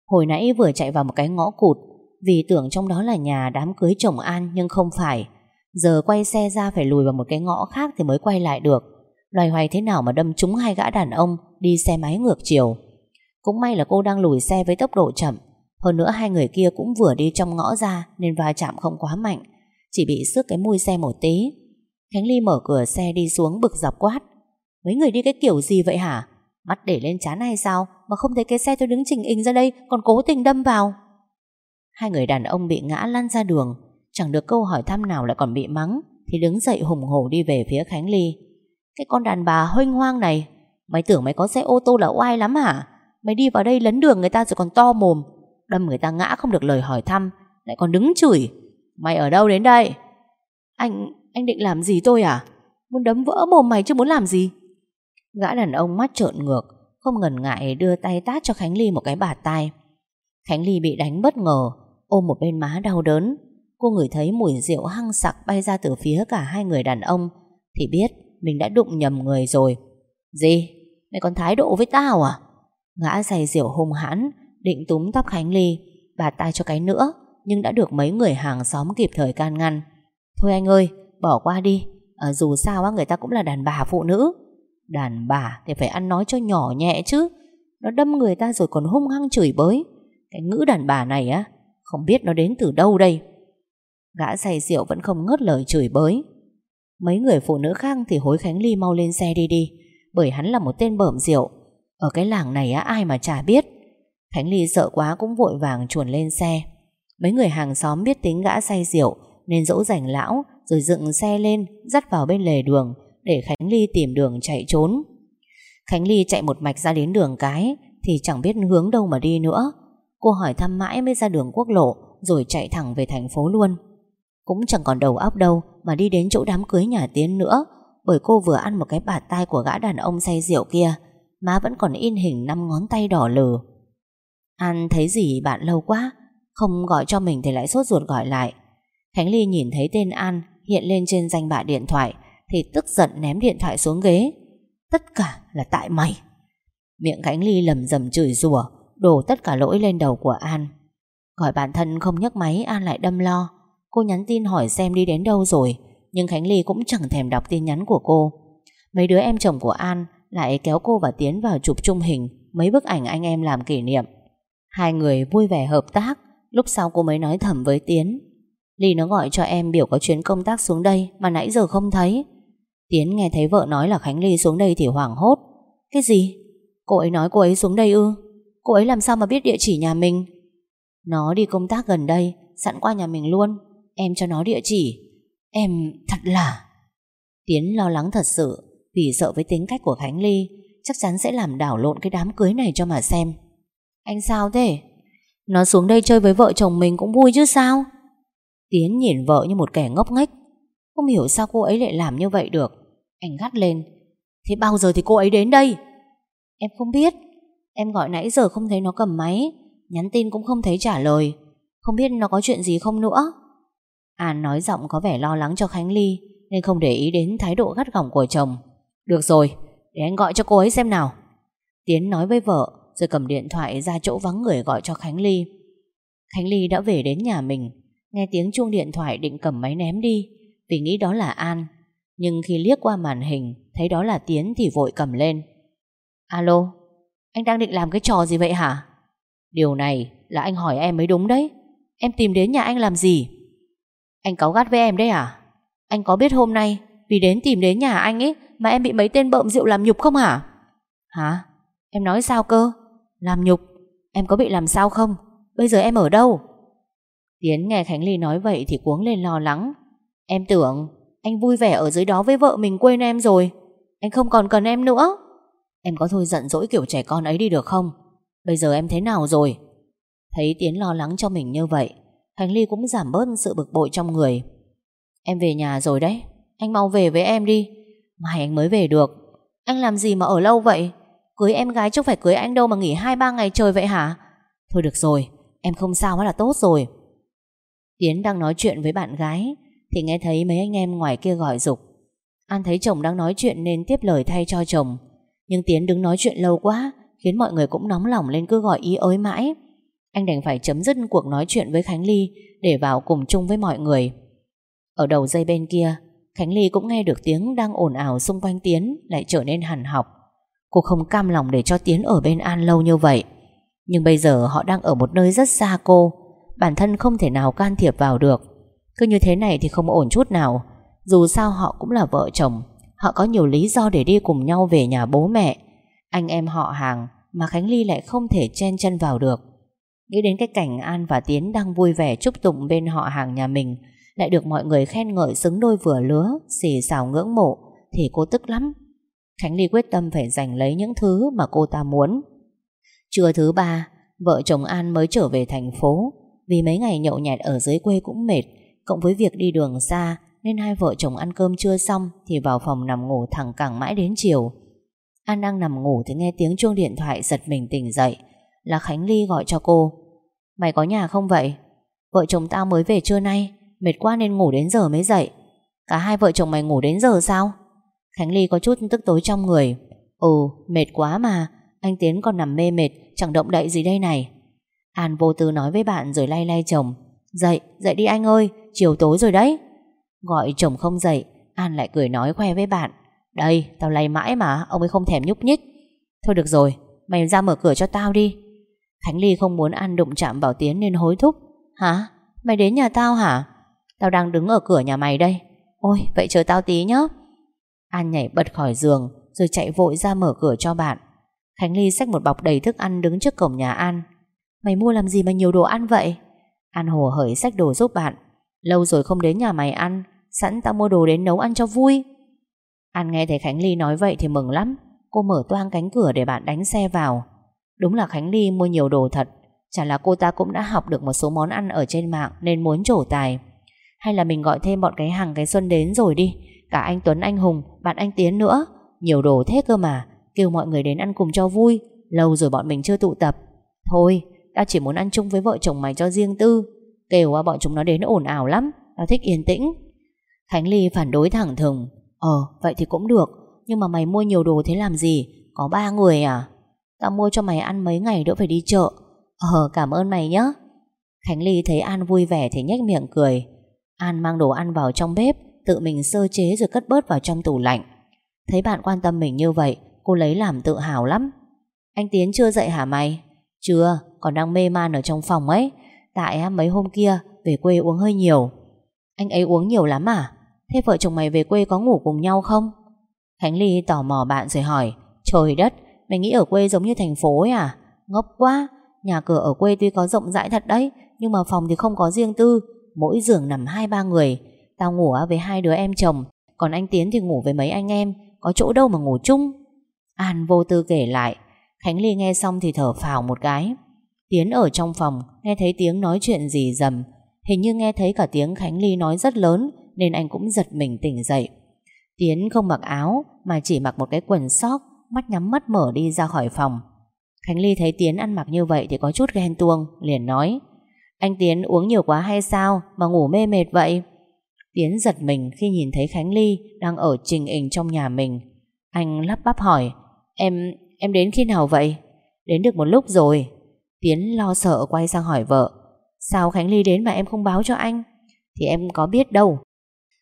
Hồi nãy vừa chạy vào một cái ngõ cụt, Vì tưởng trong đó là nhà đám cưới chồng An Nhưng không phải. Giờ quay xe ra phải lùi vào một cái ngõ khác Thì mới quay lại được. Loài hoài thế nào mà đâm trúng hai gã đàn ông, Đi xe máy ngược chiều. Cũng may là cô đang lùi xe với tốc độ chậm. Hơn nữa hai người kia cũng vừa đi trong ngõ ra Nên va chạm không quá mạnh. Chỉ bị xước cái mui xe một tí. Khánh Ly mở cửa xe đi xuống bực dọc quát. Mấy người đi cái kiểu gì vậy hả? Mắt để lên chán hay sao? Mà không thấy cái xe tôi đứng chỉnh hình ra đây Còn cố tình đâm vào. Hai người đàn ông bị ngã lăn ra đường. Chẳng được câu hỏi thăm nào lại còn bị mắng Thì đứng dậy hùng hổ đi về phía Khánh Ly. Cái con đàn bà hoanh hoang này Mày tưởng mày có xe ô tô là oai lắm hả? Mày đi vào đây lấn đường người ta rồi còn to mồm. Đâm người ta ngã không được lời hỏi thăm Lại còn đứng chửi. Mày ở đâu đến đây? Anh, anh định làm gì tôi à? Muốn đấm vỡ mồm mày chứ muốn làm gì? Gã đàn ông mắt trợn ngược Không ngần ngại đưa tay tát cho Khánh Ly một cái bạt tai. Khánh Ly bị đánh bất ngờ Ôm một bên má đau đớn. Cô ngửi thấy mùi rượu hăng sặc bay ra từ phía cả hai người đàn ông Thì biết mình đã đụng nhầm người rồi. Gì? Mày còn thái độ với tao à? Gã say rượu hung hãn Định túm tóc Khánh Ly Bà tay cho cái nữa Nhưng đã được mấy người hàng xóm kịp thời can ngăn. Thôi anh ơi bỏ qua đi. À, Dù sao á người ta cũng là đàn bà phụ nữ. Đàn bà thì phải ăn nói cho nhỏ nhẹ chứ. Nó đâm người ta rồi còn hung hăng chửi bới. Cái ngữ đàn bà này á, Không biết nó đến từ đâu đây. Gã say rượu vẫn không ngớt lời chửi bới. Mấy người phụ nữ khác thì hối Khánh Ly mau lên xe đi đi, Bởi hắn là một tên bợm rượu. Ở cái làng này á, ai mà chả biết. Khánh Ly sợ quá cũng vội vàng chuồn lên xe. Mấy người hàng xóm biết tính gã say rượu, Nên dỗ dành lão, Rồi dựng xe lên, Dắt vào bên lề đường. Để Khánh Ly tìm đường chạy trốn. Khánh Ly chạy một mạch ra đến đường cái, Thì chẳng biết hướng đâu mà đi nữa. Cô hỏi thăm mãi mới ra đường quốc lộ, Rồi chạy thẳng về thành phố luôn. Cũng chẳng còn đầu óc đâu Mà đi đến chỗ đám cưới nhà Tiến nữa, Bởi cô vừa ăn một cái bạt tai của gã đàn ông say rượu kia, Má vẫn còn in hình năm ngón tay đỏ lừ. An thấy gì bạn lâu quá, Không gọi cho mình thì lại sốt ruột gọi lại. Khánh Ly nhìn thấy tên An Hiện lên trên danh bạ điện thoại thì tức giận ném điện thoại xuống ghế. Tất cả là tại mày. Miệng Khánh Ly lầm rầm chửi rủa, Đổ tất cả lỗi lên đầu của An. Gọi bản thân không nhấc máy, An lại đâm lo. Cô nhắn tin hỏi xem đi đến đâu rồi, Nhưng Khánh Ly cũng chẳng thèm đọc tin nhắn của cô. Mấy đứa em chồng của An Lại kéo cô và Tiến vào chụp chung hình Mấy bức ảnh anh em làm kỷ niệm. Hai người vui vẻ hợp tác, Lúc sau cô mới nói thầm với Tiến. Ly nó gọi cho em biểu có chuyến công tác xuống đây Mà nãy giờ không thấy Tiến nghe thấy vợ nói là Khánh Ly xuống đây thì hoảng hốt. Cái gì? Cô ấy nói cô ấy xuống đây ư? Cô ấy làm sao mà biết địa chỉ nhà mình? Nó đi công tác gần đây, Sẵn qua nhà mình luôn. Em cho nó địa chỉ. Em thật là Tiến lo lắng thật sự, Vì sợ với tính cách của Khánh Ly, Chắc chắn sẽ làm đảo lộn cái đám cưới này cho mà xem. Anh sao thế? Nó xuống đây chơi với vợ chồng mình cũng vui chứ sao? Tiến nhìn vợ như một kẻ ngốc nghếch. Không hiểu sao cô ấy lại làm như vậy được. Anh gắt lên. Thế bao giờ thì cô ấy đến đây? Em không biết. Em gọi nãy giờ không thấy nó cầm máy, Nhắn tin cũng không thấy trả lời. Không biết nó có chuyện gì không nữa? An nói giọng có vẻ lo lắng cho Khánh Ly, Nên không để ý đến thái độ gắt gỏng của chồng. Được rồi, Để anh gọi cho cô ấy xem nào. Tiến nói với vợ, Rồi cầm điện thoại ra chỗ vắng người gọi cho Khánh Ly. Khánh Ly đã về đến nhà mình, Nghe tiếng chuông điện thoại định cầm máy ném đi, Vì nghĩ đó là An nhưng khi liếc qua màn hình, Thấy đó là Tiến thì vội cầm lên Alo, Anh đang định làm cái trò gì vậy hả Điều này là anh hỏi em mới đúng đấy Em tìm đến nhà anh làm gì anh cáu gắt với em đấy à? Anh có biết hôm nay vì đến tìm đến nhà anh ấy mà em bị mấy tên bợm rượu làm nhục không hả? Hả? Em nói sao cơ? Làm nhục? Em có bị làm sao không? Bây giờ em ở đâu? Tiến nghe Khánh Ly nói vậy thì cuống lên lo lắng. Em tưởng anh vui vẻ ở dưới đó với vợ mình quên em rồi. Anh không còn cần em nữa. Em có thôi giận dỗi kiểu trẻ con ấy đi được không? Bây giờ em thế nào rồi? Thấy Tiến lo lắng cho mình như vậy Khánh Ly cũng giảm bớt sự bực bội trong người Em về nhà rồi đấy, Anh mau về với em đi Mai anh mới về được Anh làm gì mà ở lâu vậy Cưới em gái chứ phải cưới anh đâu mà nghỉ 2-3 ngày trời vậy hả Thôi được rồi, Em không sao hết là tốt rồi Tiến đang nói chuyện với bạn gái thì nghe thấy mấy anh em ngoài kia gọi dục. An thấy chồng đang nói chuyện Nên tiếp lời thay cho chồng. Nhưng Tiến đứng nói chuyện lâu quá, Khiến mọi người cũng nóng lòng lên cứ gọi ý ới mãi. Anh đành phải chấm dứt cuộc nói chuyện với Khánh Ly Để vào cùng chung với mọi người. Ở đầu dây bên kia, Khánh Ly cũng nghe được tiếng đang ồn ào xung quanh Tiến, Lại trở nên hằn học. Cô không cam lòng để cho Tiến ở bên An lâu như vậy. Nhưng bây giờ họ đang ở một nơi rất xa cô, Bản thân không thể nào can thiệp vào được. Cứ như thế này thì không ổn chút nào. Dù sao họ cũng là vợ chồng, Họ có nhiều lý do để đi cùng nhau về nhà bố mẹ. Anh em họ hàng Mà Khánh Ly lại không thể chen chân vào được. Nghĩ đến cái cảnh An và Tiến đang vui vẻ chúc tụng bên họ hàng nhà mình, Lại được mọi người khen ngợi xứng đôi vừa lứa, Xì xào ngưỡng mộ, Thì cô tức lắm. Khánh Ly quyết tâm phải giành lấy những thứ mà cô ta muốn. Trưa thứ ba, Vợ chồng An mới trở về thành phố. Vì mấy ngày nhậu nhẹt ở dưới quê cũng mệt Cộng với việc đi đường xa Nên hai vợ chồng ăn cơm chưa xong Thì vào phòng nằm ngủ thẳng cẳng mãi đến chiều. An đang nằm ngủ Thì nghe tiếng chuông điện thoại giật mình tỉnh dậy. Là Khánh Ly gọi cho cô. Mày có nhà không vậy? Vợ chồng tao mới về trưa nay Mệt quá nên ngủ đến giờ mới dậy. Cả hai vợ chồng mày ngủ đến giờ sao? Khánh Ly có chút tức tối trong người. Ừ mệt quá mà Anh Tiến còn nằm mê mệt Chẳng động đậy gì đây này. An vô tư nói với bạn rồi lay lay chồng. Dậy, dậy đi anh ơi Chiều tối rồi đấy. Gọi chồng không dậy An lại cười nói khoe với bạn. Đây, tao lay mãi mà Ông ấy không thèm nhúc nhích. Thôi được rồi, mày ra mở cửa cho tao đi. Khánh Ly không muốn An đụng chạm vào Tiến nên hối thúc. Hả? Mày đến nhà tao hả? Tao đang đứng ở cửa nhà mày đây. Ôi, vậy chờ tao tí nhé An nhảy bật khỏi giường Rồi chạy vội ra mở cửa cho bạn. Khánh Ly xách một bọc đầy thức ăn đứng trước cổng nhà An. Mày mua làm gì mà nhiều đồ ăn vậy? An hồ hởi xách đồ giúp bạn. Lâu rồi không đến nhà mày ăn, Sẵn tao mua đồ đến nấu ăn cho vui. An nghe thấy Khánh Ly nói vậy thì mừng lắm. Cô mở toang cánh cửa để bạn đánh xe vào. Đúng là Khánh Ly mua nhiều đồ thật. Chả là cô ta cũng đã học được một số món ăn ở trên mạng Nên muốn trổ tài. Hay là mình gọi thêm bọn cái hàng cái xuân đến rồi đi. Cả anh Tuấn, anh Hùng, Bạn anh Tiến nữa. Nhiều đồ thế cơ mà. Kêu mọi người đến ăn cùng cho vui. Lâu rồi bọn mình chưa tụ tập. Thôi, Tao chỉ muốn ăn chung với vợ chồng mày cho riêng tư. Kêu bọn chúng nó đến ồn ào lắm Tao thích yên tĩnh. Khánh Ly phản đối thẳng thừng. Ờ vậy thì cũng được Nhưng mà mày mua nhiều đồ thế làm gì? Có ba người à? Tao mua cho mày ăn mấy ngày đỡ phải đi chợ. Ờ cảm ơn mày nhé Khánh Ly thấy An vui vẻ thì nhếch miệng cười. An mang đồ ăn vào trong bếp Tự mình sơ chế rồi cất bớt vào trong tủ lạnh. Thấy bạn quan tâm mình như vậy Cô lấy làm tự hào lắm. Anh Tiến chưa dậy hả mày? Chưa, còn đang mê man ở trong phòng ấy. Tại à, mấy hôm kia Về quê uống hơi nhiều. Anh ấy uống nhiều lắm à? Thế vợ chồng mày về quê có ngủ cùng nhau không? Khánh Ly tò mò bạn rồi hỏi. Trời đất, mày nghĩ ở quê giống như thành phố ấy à? Ngốc quá. Nhà cửa ở quê tuy có rộng rãi thật đấy Nhưng mà phòng thì không có riêng tư. Mỗi giường nằm hai ba người. Tao ngủ à, với hai đứa em chồng. Còn anh Tiến thì ngủ với mấy anh em. Có chỗ đâu mà ngủ chung? An vô tư kể lại. Khánh Ly nghe xong thì thở phào một cái. Tiến ở trong phòng Nghe thấy tiếng nói chuyện gì dầm Hình như nghe thấy cả tiếng Khánh Ly nói rất lớn Nên anh cũng giật mình tỉnh dậy. Tiến không mặc áo Mà chỉ mặc một cái quần sóc Mắt nhắm mắt mở đi ra khỏi phòng. Khánh Ly thấy Tiến ăn mặc như vậy Thì có chút ghen tuông Liền nói Anh Tiến uống nhiều quá hay sao Mà ngủ mê mệt vậy? Tiến giật mình khi nhìn thấy Khánh Ly Đang ở trình hình trong nhà mình. Anh lắp bắp hỏi Em, em đến khi nào vậy? Đến được một lúc rồi. Tiến lo sợ quay sang hỏi vợ, Sao Khánh Ly đến mà em không báo cho anh? Thì em có biết đâu.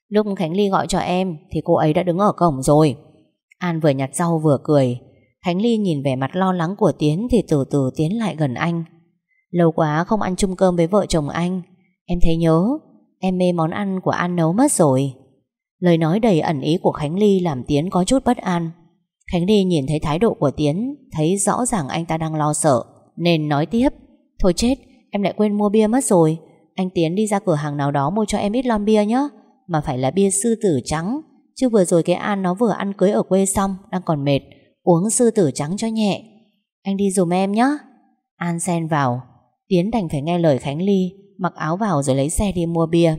Lúc Khánh Ly gọi cho em Thì cô ấy đã đứng ở cổng rồi. An vừa nhặt rau vừa cười. Khánh Ly nhìn vẻ mặt lo lắng của Tiến Thì từ từ tiến lại gần anh. Lâu quá không ăn chung cơm với vợ chồng anh. Em thấy nhớ, Em mê món ăn của An nấu mất rồi. Lời nói đầy ẩn ý của Khánh Ly Làm Tiến có chút bất an. Khánh Ly nhìn thấy thái độ của Tiến, Thấy rõ ràng anh ta đang lo sợ. Nên nói tiếp. Thôi chết, em lại quên mua bia mất rồi. Anh Tiến đi ra cửa hàng nào đó mua cho em ít lon bia nhé Mà phải là bia sư tử trắng. Chứ vừa rồi cái An nó vừa ăn cưới ở quê xong, Đang còn mệt. Uống sư tử trắng cho nhẹ. Anh đi dùm em nhé An xen vào. Tiến đành phải nghe lời Khánh Ly, Mặc áo vào rồi lấy xe đi mua bia.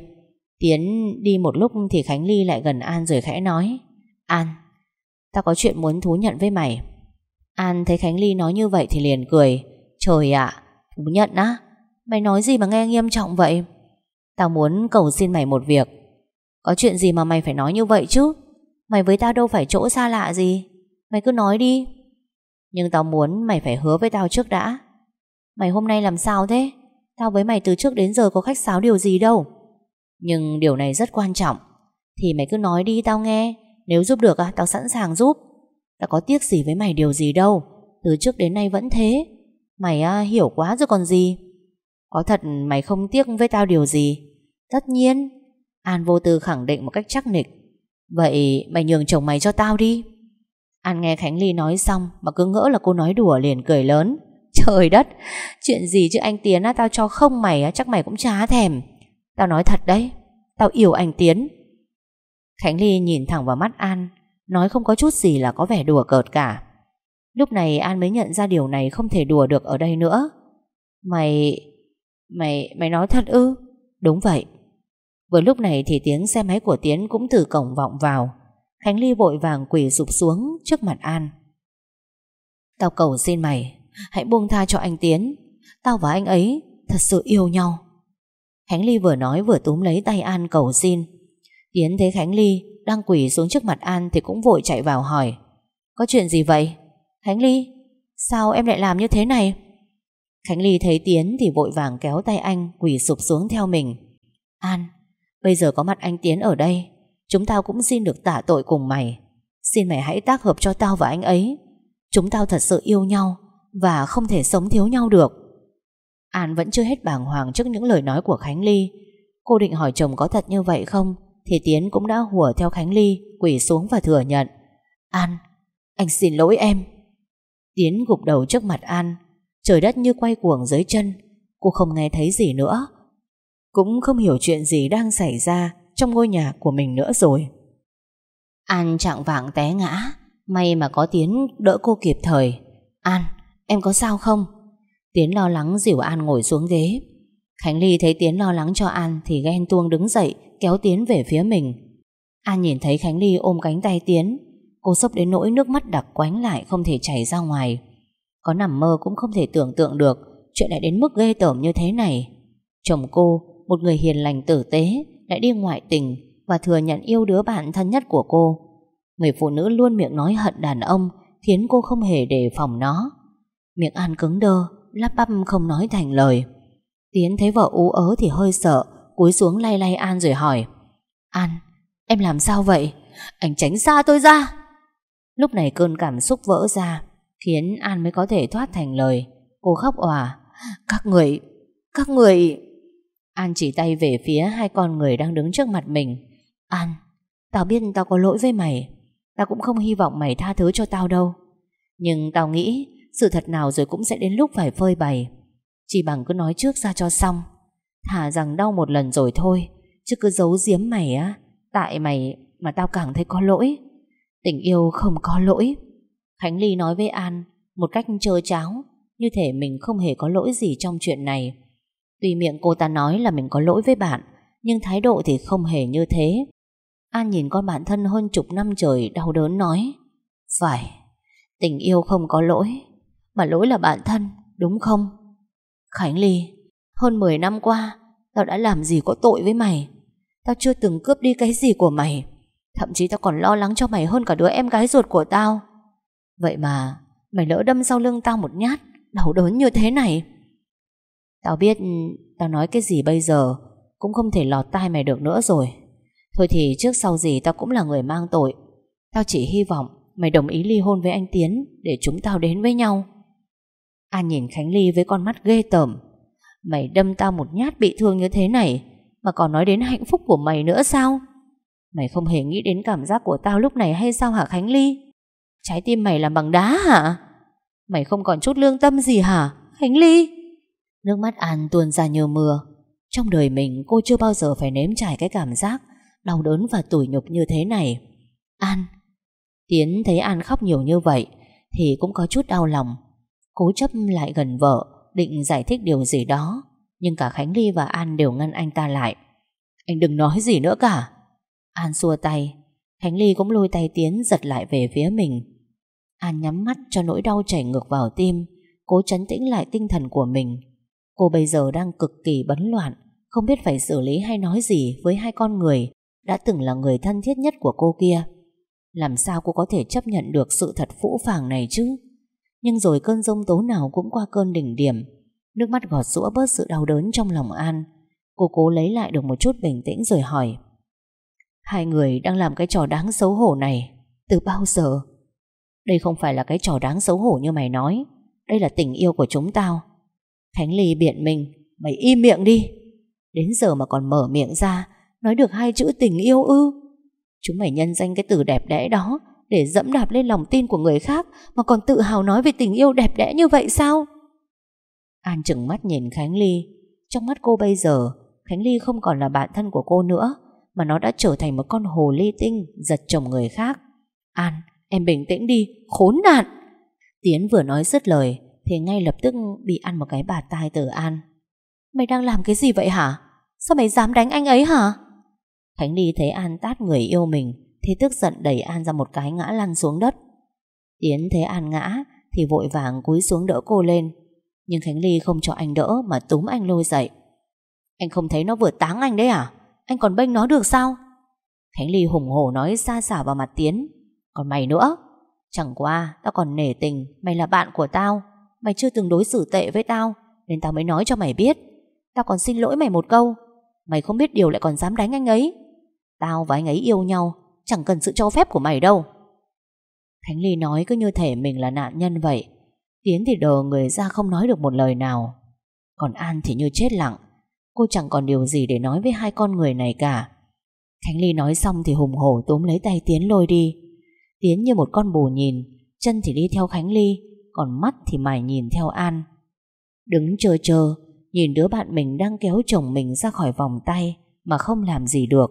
Tiến đi một lúc thì Khánh Ly lại gần An rồi khẽ nói. An, Tao có chuyện muốn thú nhận với mày. An thấy Khánh Ly nói như vậy thì liền cười. Trời ạ, thú nhận á. Mày nói gì mà nghe nghiêm trọng vậy? Tao muốn cầu xin mày một việc. Có chuyện gì mà mày phải nói như vậy chứ? Mày với tao đâu phải chỗ xa lạ gì. Mày cứ nói đi. Nhưng tao muốn mày phải hứa với tao trước đã. Mày hôm nay làm sao thế? Tao với mày từ trước đến giờ có khách sáo điều gì đâu. Nhưng điều này rất quan trọng. Thì mày cứ nói đi tao nghe. Nếu giúp được à, tao sẵn sàng giúp. Tao có tiếc gì với mày điều gì đâu. Từ trước đến nay vẫn thế. Mày à, hiểu quá rồi còn gì. Có thật mày không tiếc với tao điều gì? Tất nhiên An vô tư khẳng định một cách chắc nịch. Vậy mày nhường chồng mày cho tao đi. An nghe Khánh Ly nói xong Mà cứ ngỡ là cô nói đùa liền cười lớn. Trời đất Chuyện gì chứ anh Tiến á Tao cho không mày á Chắc mày cũng chả thèm. Tao nói thật đấy Tao yêu anh Tiến. Khánh Ly nhìn thẳng vào mắt An Nói không có chút gì là có vẻ đùa cợt cả. Lúc này An mới nhận ra điều này Không thể đùa được ở đây nữa. Mày Mày Mày nói thật ư? Đúng vậy. Vừa lúc này thì tiếng xe máy của Tiến cũng từ cổng vọng vào. Khánh Ly vội vàng quỳ sụp xuống trước mặt An. Tao cầu xin mày, Hãy buông tha cho anh Tiến. Tao và anh ấy thật sự yêu nhau. Khánh Ly vừa nói vừa túm lấy tay An cầu xin. Tiến thấy Khánh Ly đang quỳ xuống trước mặt An Thì cũng vội chạy vào hỏi, Có chuyện gì vậy? Khánh Ly Sao em lại làm như thế này? Khánh Ly thấy Tiến thì vội vàng kéo tay anh Quỳ sụp xuống theo mình. An Bây giờ có mặt anh Tiến ở đây Chúng tao cũng xin được tạ tội cùng mày. Xin mày hãy tác hợp cho tao và anh ấy. Chúng tao thật sự yêu nhau Và không thể sống thiếu nhau được. An vẫn chưa hết bàng hoàng trước những lời nói của Khánh Ly. Cô định hỏi chồng có thật như vậy không Thì Tiến cũng đã hùa theo Khánh Ly quỳ xuống và thừa nhận. An, anh xin lỗi em. Tiến gục đầu trước mặt An. Trời đất như quay cuồng dưới chân. Cô không nghe thấy gì nữa. Cũng không hiểu chuyện gì đang xảy ra Trong ngôi nhà của mình nữa rồi. An trạng vạng té ngã. May mà có Tiến đỡ cô kịp thời. An, em có sao không? Tiến lo lắng dìu An ngồi xuống ghế. Khánh Ly thấy Tiến lo lắng cho An Thì ghen tuông đứng dậy Kéo Tiến về phía mình. An nhìn thấy Khánh Ly ôm cánh tay Tiến. Cô sốc đến nỗi nước mắt đặc quánh lại Không thể chảy ra ngoài. Có nằm mơ cũng không thể tưởng tượng được Chuyện lại đến mức ghê tởm như thế này. Chồng cô, một người hiền lành tử tế Lại đi ngoại tình Và thừa nhận yêu đứa bạn thân nhất của cô. Người phụ nữ luôn miệng nói hận đàn ông Khiến cô không hề đề phòng nó. Miệng An cứng đơ Lắp bắp không nói thành lời. Tiến thấy vợ ú ớ thì hơi sợ Cúi xuống lay lay An rồi hỏi An, em làm sao vậy? Anh tránh xa tôi ra! Lúc này cơn cảm xúc vỡ ra Khiến An mới có thể thoát thành lời. Cô khóc òa Các người, các người! An chỉ tay về phía hai con người đang đứng trước mặt mình. An, tao biết tao có lỗi với mày. Tao cũng không hy vọng mày tha thứ cho tao đâu. Nhưng tao nghĩ Sự thật nào rồi cũng sẽ đến lúc phải phơi bày. Chỉ bằng cứ nói trước ra cho xong. Thả rằng đau một lần rồi thôi Chứ cứ giấu giếm mày á. Tại mày mà tao càng thấy có lỗi. Tình yêu không có lỗi. Khánh Ly nói với An Một cách trơ cháo, Như thể mình không hề có lỗi gì trong chuyện này. Tuy miệng cô ta nói là mình có lỗi với bạn, Nhưng thái độ thì không hề như thế. An nhìn con bạn thân hơn chục năm trời, đau đớn nói, Phải, Tình yêu không có lỗi, Mà lỗi là bạn thân, Đúng không? Khánh Ly, Hơn 10 năm qua, Tao đã làm gì có tội với mày? Tao chưa từng cướp đi cái gì của mày. Thậm chí tao còn lo lắng cho mày hơn cả đứa em gái ruột của tao. Vậy mà, Mày lỡ đâm sau lưng tao một nhát, Đau đớn như thế này. Tao biết ừ, Tao nói cái gì bây giờ Cũng không thể lọt tai mày được nữa rồi. Thôi thì trước sau gì tao cũng là người mang tội. Tao chỉ hy vọng Mày đồng ý ly hôn với anh Tiến Để chúng tao đến với nhau. An nhìn Khánh Ly với con mắt ghê tởm. Mày đâm tao một nhát bị thương như thế này Mà còn nói đến hạnh phúc của mày nữa sao? Mày không hề nghĩ đến cảm giác của tao lúc này hay sao hả Khánh Ly? Trái tim mày làm bằng đá hả? Mày không còn chút lương tâm gì hả, Khánh Ly? Nước mắt An tuôn ra như mưa. Trong đời mình, cô chưa bao giờ phải nếm trải cái cảm giác Đau đớn và tủi nhục như thế này. An, Tiến thấy An khóc nhiều như vậy Thì cũng có chút đau lòng. Cố chấp lại gần vợ, Định giải thích điều gì đó. Nhưng cả Khánh Ly và An đều ngăn anh ta lại. Anh đừng nói gì nữa cả. An xua tay. Khánh Ly cũng lôi tay Tiến giật lại về phía mình. An nhắm mắt cho nỗi đau chảy ngược vào tim, Cố chấn tĩnh lại tinh thần của mình. Cô bây giờ đang cực kỳ bấn loạn, Không biết phải xử lý hay nói gì Với hai con người Đã từng là người thân thiết nhất của cô kia. Làm sao cô có thể chấp nhận được Sự thật phũ phàng này chứ? Nhưng rồi cơn giông tố nào cũng qua cơn đỉnh điểm. Nước mắt gọt rũa bớt sự đau đớn trong lòng An. Cô cố lấy lại được một chút bình tĩnh rồi hỏi. Hai người đang làm cái trò đáng xấu hổ này, Từ bao giờ? Đây không phải là cái trò đáng xấu hổ như mày nói, Đây là tình yêu của chúng tao. Khánh Ly biện mình Mày im miệng đi. Đến giờ mà còn mở miệng ra, Nói được hai chữ tình yêu ư? Chúng mày nhân danh cái từ đẹp đẽ đó Để dẫm đạp lên lòng tin của người khác Mà còn tự hào nói về tình yêu đẹp đẽ như vậy sao? An chừng mắt nhìn Khánh Ly, Trong mắt cô bây giờ, Khánh Ly không còn là bạn thân của cô nữa. Mà nó đã trở thành một con hồ ly tinh Giật chồng người khác. An, em bình tĩnh đi, khốn nạn! Tiến vừa nói dứt lời Thì ngay lập tức bị ăn một cái bà tai từ An. Mày đang làm cái gì vậy hả? Sao mày dám đánh anh ấy hả? Khánh Ly thấy An tát người yêu mình Thì tức giận đẩy An ra một cái ngã lăn xuống đất. Tiến thấy An ngã Thì vội vàng cúi xuống đỡ cô lên. Nhưng Khánh Ly không cho anh đỡ Mà túm anh lôi dậy. Anh không thấy nó vừa táng anh đấy à? Anh còn bênh nó được sao? Khánh Ly hùng hổ nói xa xả vào mặt Tiến. Còn mày nữa? Chẳng qua, tao còn nể tình, Mày là bạn của tao. Mày chưa từng đối xử tệ với tao, Nên tao mới nói cho mày biết. Tao còn xin lỗi mày một câu. Mày không biết điều lại còn dám đánh anh ấy. Tao và anh ấy yêu nhau, Chẳng cần sự cho phép của mày đâu. Khánh Ly nói cứ như thể mình là nạn nhân vậy. Tiến thì đờ người ra không nói được một lời nào. Còn An thì như chết lặng. Cô chẳng còn điều gì để nói với hai con người này cả. Khánh Ly nói xong thì hùng hổ túm lấy tay Tiến lôi đi. Tiến như một con bù nhìn, Chân thì đi theo Khánh Ly, Còn mắt thì mải nhìn theo An. Đứng chờ chờ Nhìn đứa bạn mình đang kéo chồng mình ra khỏi vòng tay Mà không làm gì được.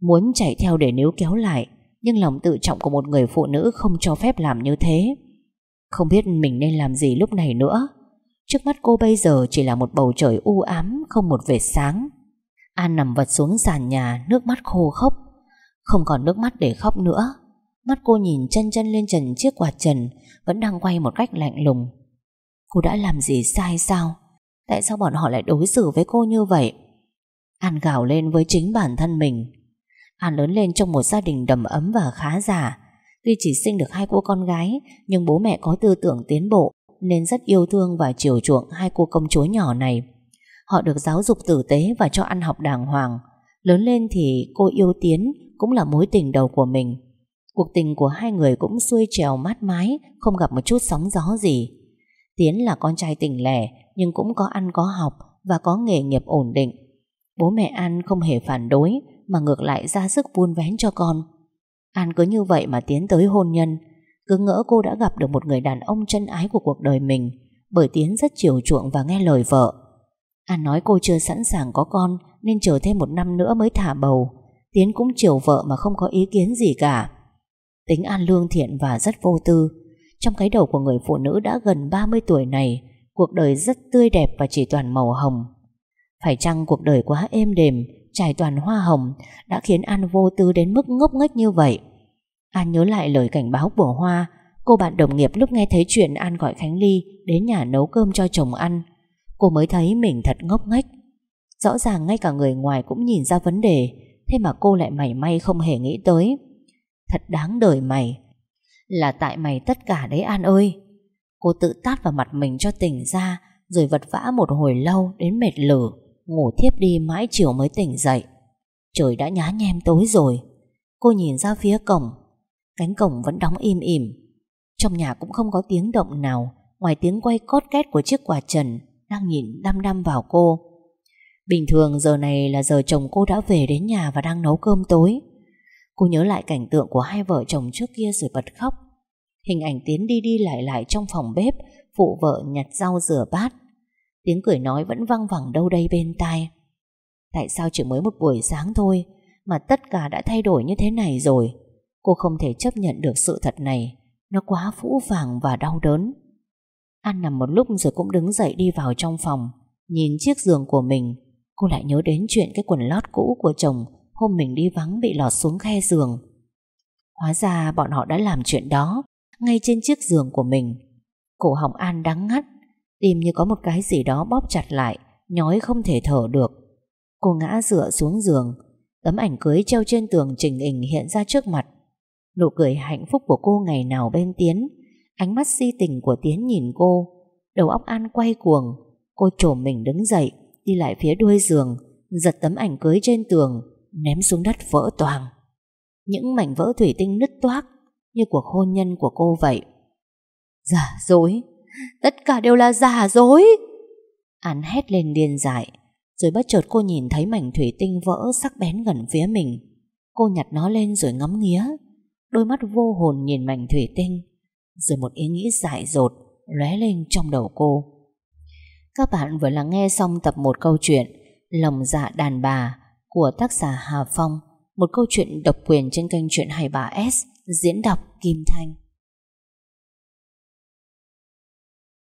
Muốn chạy theo để níu kéo lại, Nhưng lòng tự trọng của một người phụ nữ Không cho phép làm như thế. Không biết mình nên làm gì lúc này nữa. Trước mắt cô bây giờ chỉ là một bầu trời u ám, Không một vệt sáng. An nằm vật xuống sàn nhà, Nước mắt khô khốc. Không còn nước mắt để khóc nữa. Mắt cô nhìn chân chân lên trần chiếc quạt trần, Vẫn đang quay một cách lạnh lùng. Cô đã làm gì sai sao? Tại sao bọn họ lại đối xử với cô như vậy? An gào lên với chính bản thân mình. An lớn lên trong một gia đình đầm ấm và khá giả. Tuy chỉ sinh được hai cô con gái, Nhưng bố mẹ có tư tưởng tiến bộ nên rất yêu thương và chiều chuộng hai cô công chúa nhỏ này. Họ được giáo dục tử tế và cho ăn học đàng hoàng. Lớn lên thì cô yêu Tiến cũng là mối tình đầu của mình. Cuộc tình của hai người cũng xuôi trèo mát mái, không gặp một chút sóng gió gì. Tiến là con trai tỉnh lẻ, nhưng cũng có ăn có học và có nghề nghiệp ổn định. Bố mẹ An không hề phản đối, mà ngược lại ra sức vun vén cho con. An cứ như vậy mà tiến tới hôn nhân, cứ ngỡ cô đã gặp được một người đàn ông chân ái của cuộc đời mình, Bởi Tiến rất chiều chuộng và nghe lời vợ. An nói cô chưa sẵn sàng có con, Nên chờ thêm một năm nữa mới thả bầu. Tiến cũng chiều vợ mà không có ý kiến gì cả. Tính An lương thiện và rất vô tư. Trong cái đầu của người phụ nữ đã gần 30 tuổi này, Cuộc đời rất tươi đẹp và chỉ toàn màu hồng. Phải chăng cuộc đời quá êm đềm, Trải toàn hoa hồng, Đã khiến An vô tư đến mức ngốc nghếch như vậy? An nhớ lại lời cảnh báo của Hoa, Cô bạn đồng nghiệp lúc nghe thấy chuyện An gọi Khánh Ly Đến nhà nấu cơm cho chồng ăn. Cô mới thấy mình thật ngốc nghếch. Rõ ràng ngay cả người ngoài cũng nhìn ra vấn đề, Thế mà cô lại mảy may không hề nghĩ tới. Thật đáng đời mày. Là tại mày tất cả đấy An ơi. Cô tự tát vào mặt mình cho tỉnh ra, Rồi vật vã một hồi lâu Đến mệt lử, Ngủ thiếp đi mãi chiều mới tỉnh dậy. Trời đã nhá nhem tối rồi. Cô nhìn ra phía cổng Cánh cổng vẫn đóng im ỉm. Trong nhà cũng không có tiếng động nào, Ngoài tiếng quay cót két của chiếc quả trần Đang nhìn đăm đăm vào cô. Bình thường giờ này là giờ chồng cô đã về đến nhà Và đang nấu cơm tối. Cô nhớ lại cảnh tượng của hai vợ chồng trước kia rồi bật khóc. Hình ảnh Tiến đi đi lại lại trong phòng bếp, Phụ vợ nhặt rau rửa bát. Tiếng cười nói vẫn văng vẳng đâu đây bên tai. Tại sao chỉ mới một buổi sáng thôi Mà tất cả đã thay đổi như thế này rồi? Cô không thể chấp nhận được sự thật này Nó quá phũ phàng và đau đớn An nằm một lúc rồi cũng đứng dậy đi vào trong phòng Nhìn chiếc giường của mình Cô lại nhớ đến chuyện cái quần lót cũ của chồng Hôm mình đi vắng bị lọt xuống khe giường Hóa ra bọn họ đã làm chuyện đó ngay trên chiếc giường của mình. Cổ họng An đắng ngắt, tim như có một cái gì đó bóp chặt lại, nhói không thể thở được. Cô ngã dựa xuống giường, tấm ảnh cưới treo trên tường trình hình hiện ra trước mặt. Nụ cười hạnh phúc của cô ngày nào bên Tiến, ánh mắt si tình của Tiến nhìn cô, đầu óc An quay cuồng, cô trồm mình đứng dậy, đi lại phía đuôi giường, giật tấm ảnh cưới trên tường, ném xuống đất vỡ toàn Những mảnh vỡ thủy tinh nứt toác như cuộc hôn nhân của cô vậy. Giả dối, tất cả đều là giả dối. An hét lên điên dại, rồi bất chợt cô nhìn thấy mảnh thủy tinh vỡ sắc bén gần phía mình. Cô nhặt nó lên rồi ngắm nghía, đôi mắt vô hồn nhìn mảnh thủy tinh, rồi một ý nghĩ dại dột lóe lên trong đầu cô. Các bạn vừa lắng nghe xong tập một câu chuyện Lòng dạ đàn bà của tác giả Hà Phong, một câu chuyện độc quyền trên kênh truyện 23S diễn đọc Kim Thanh.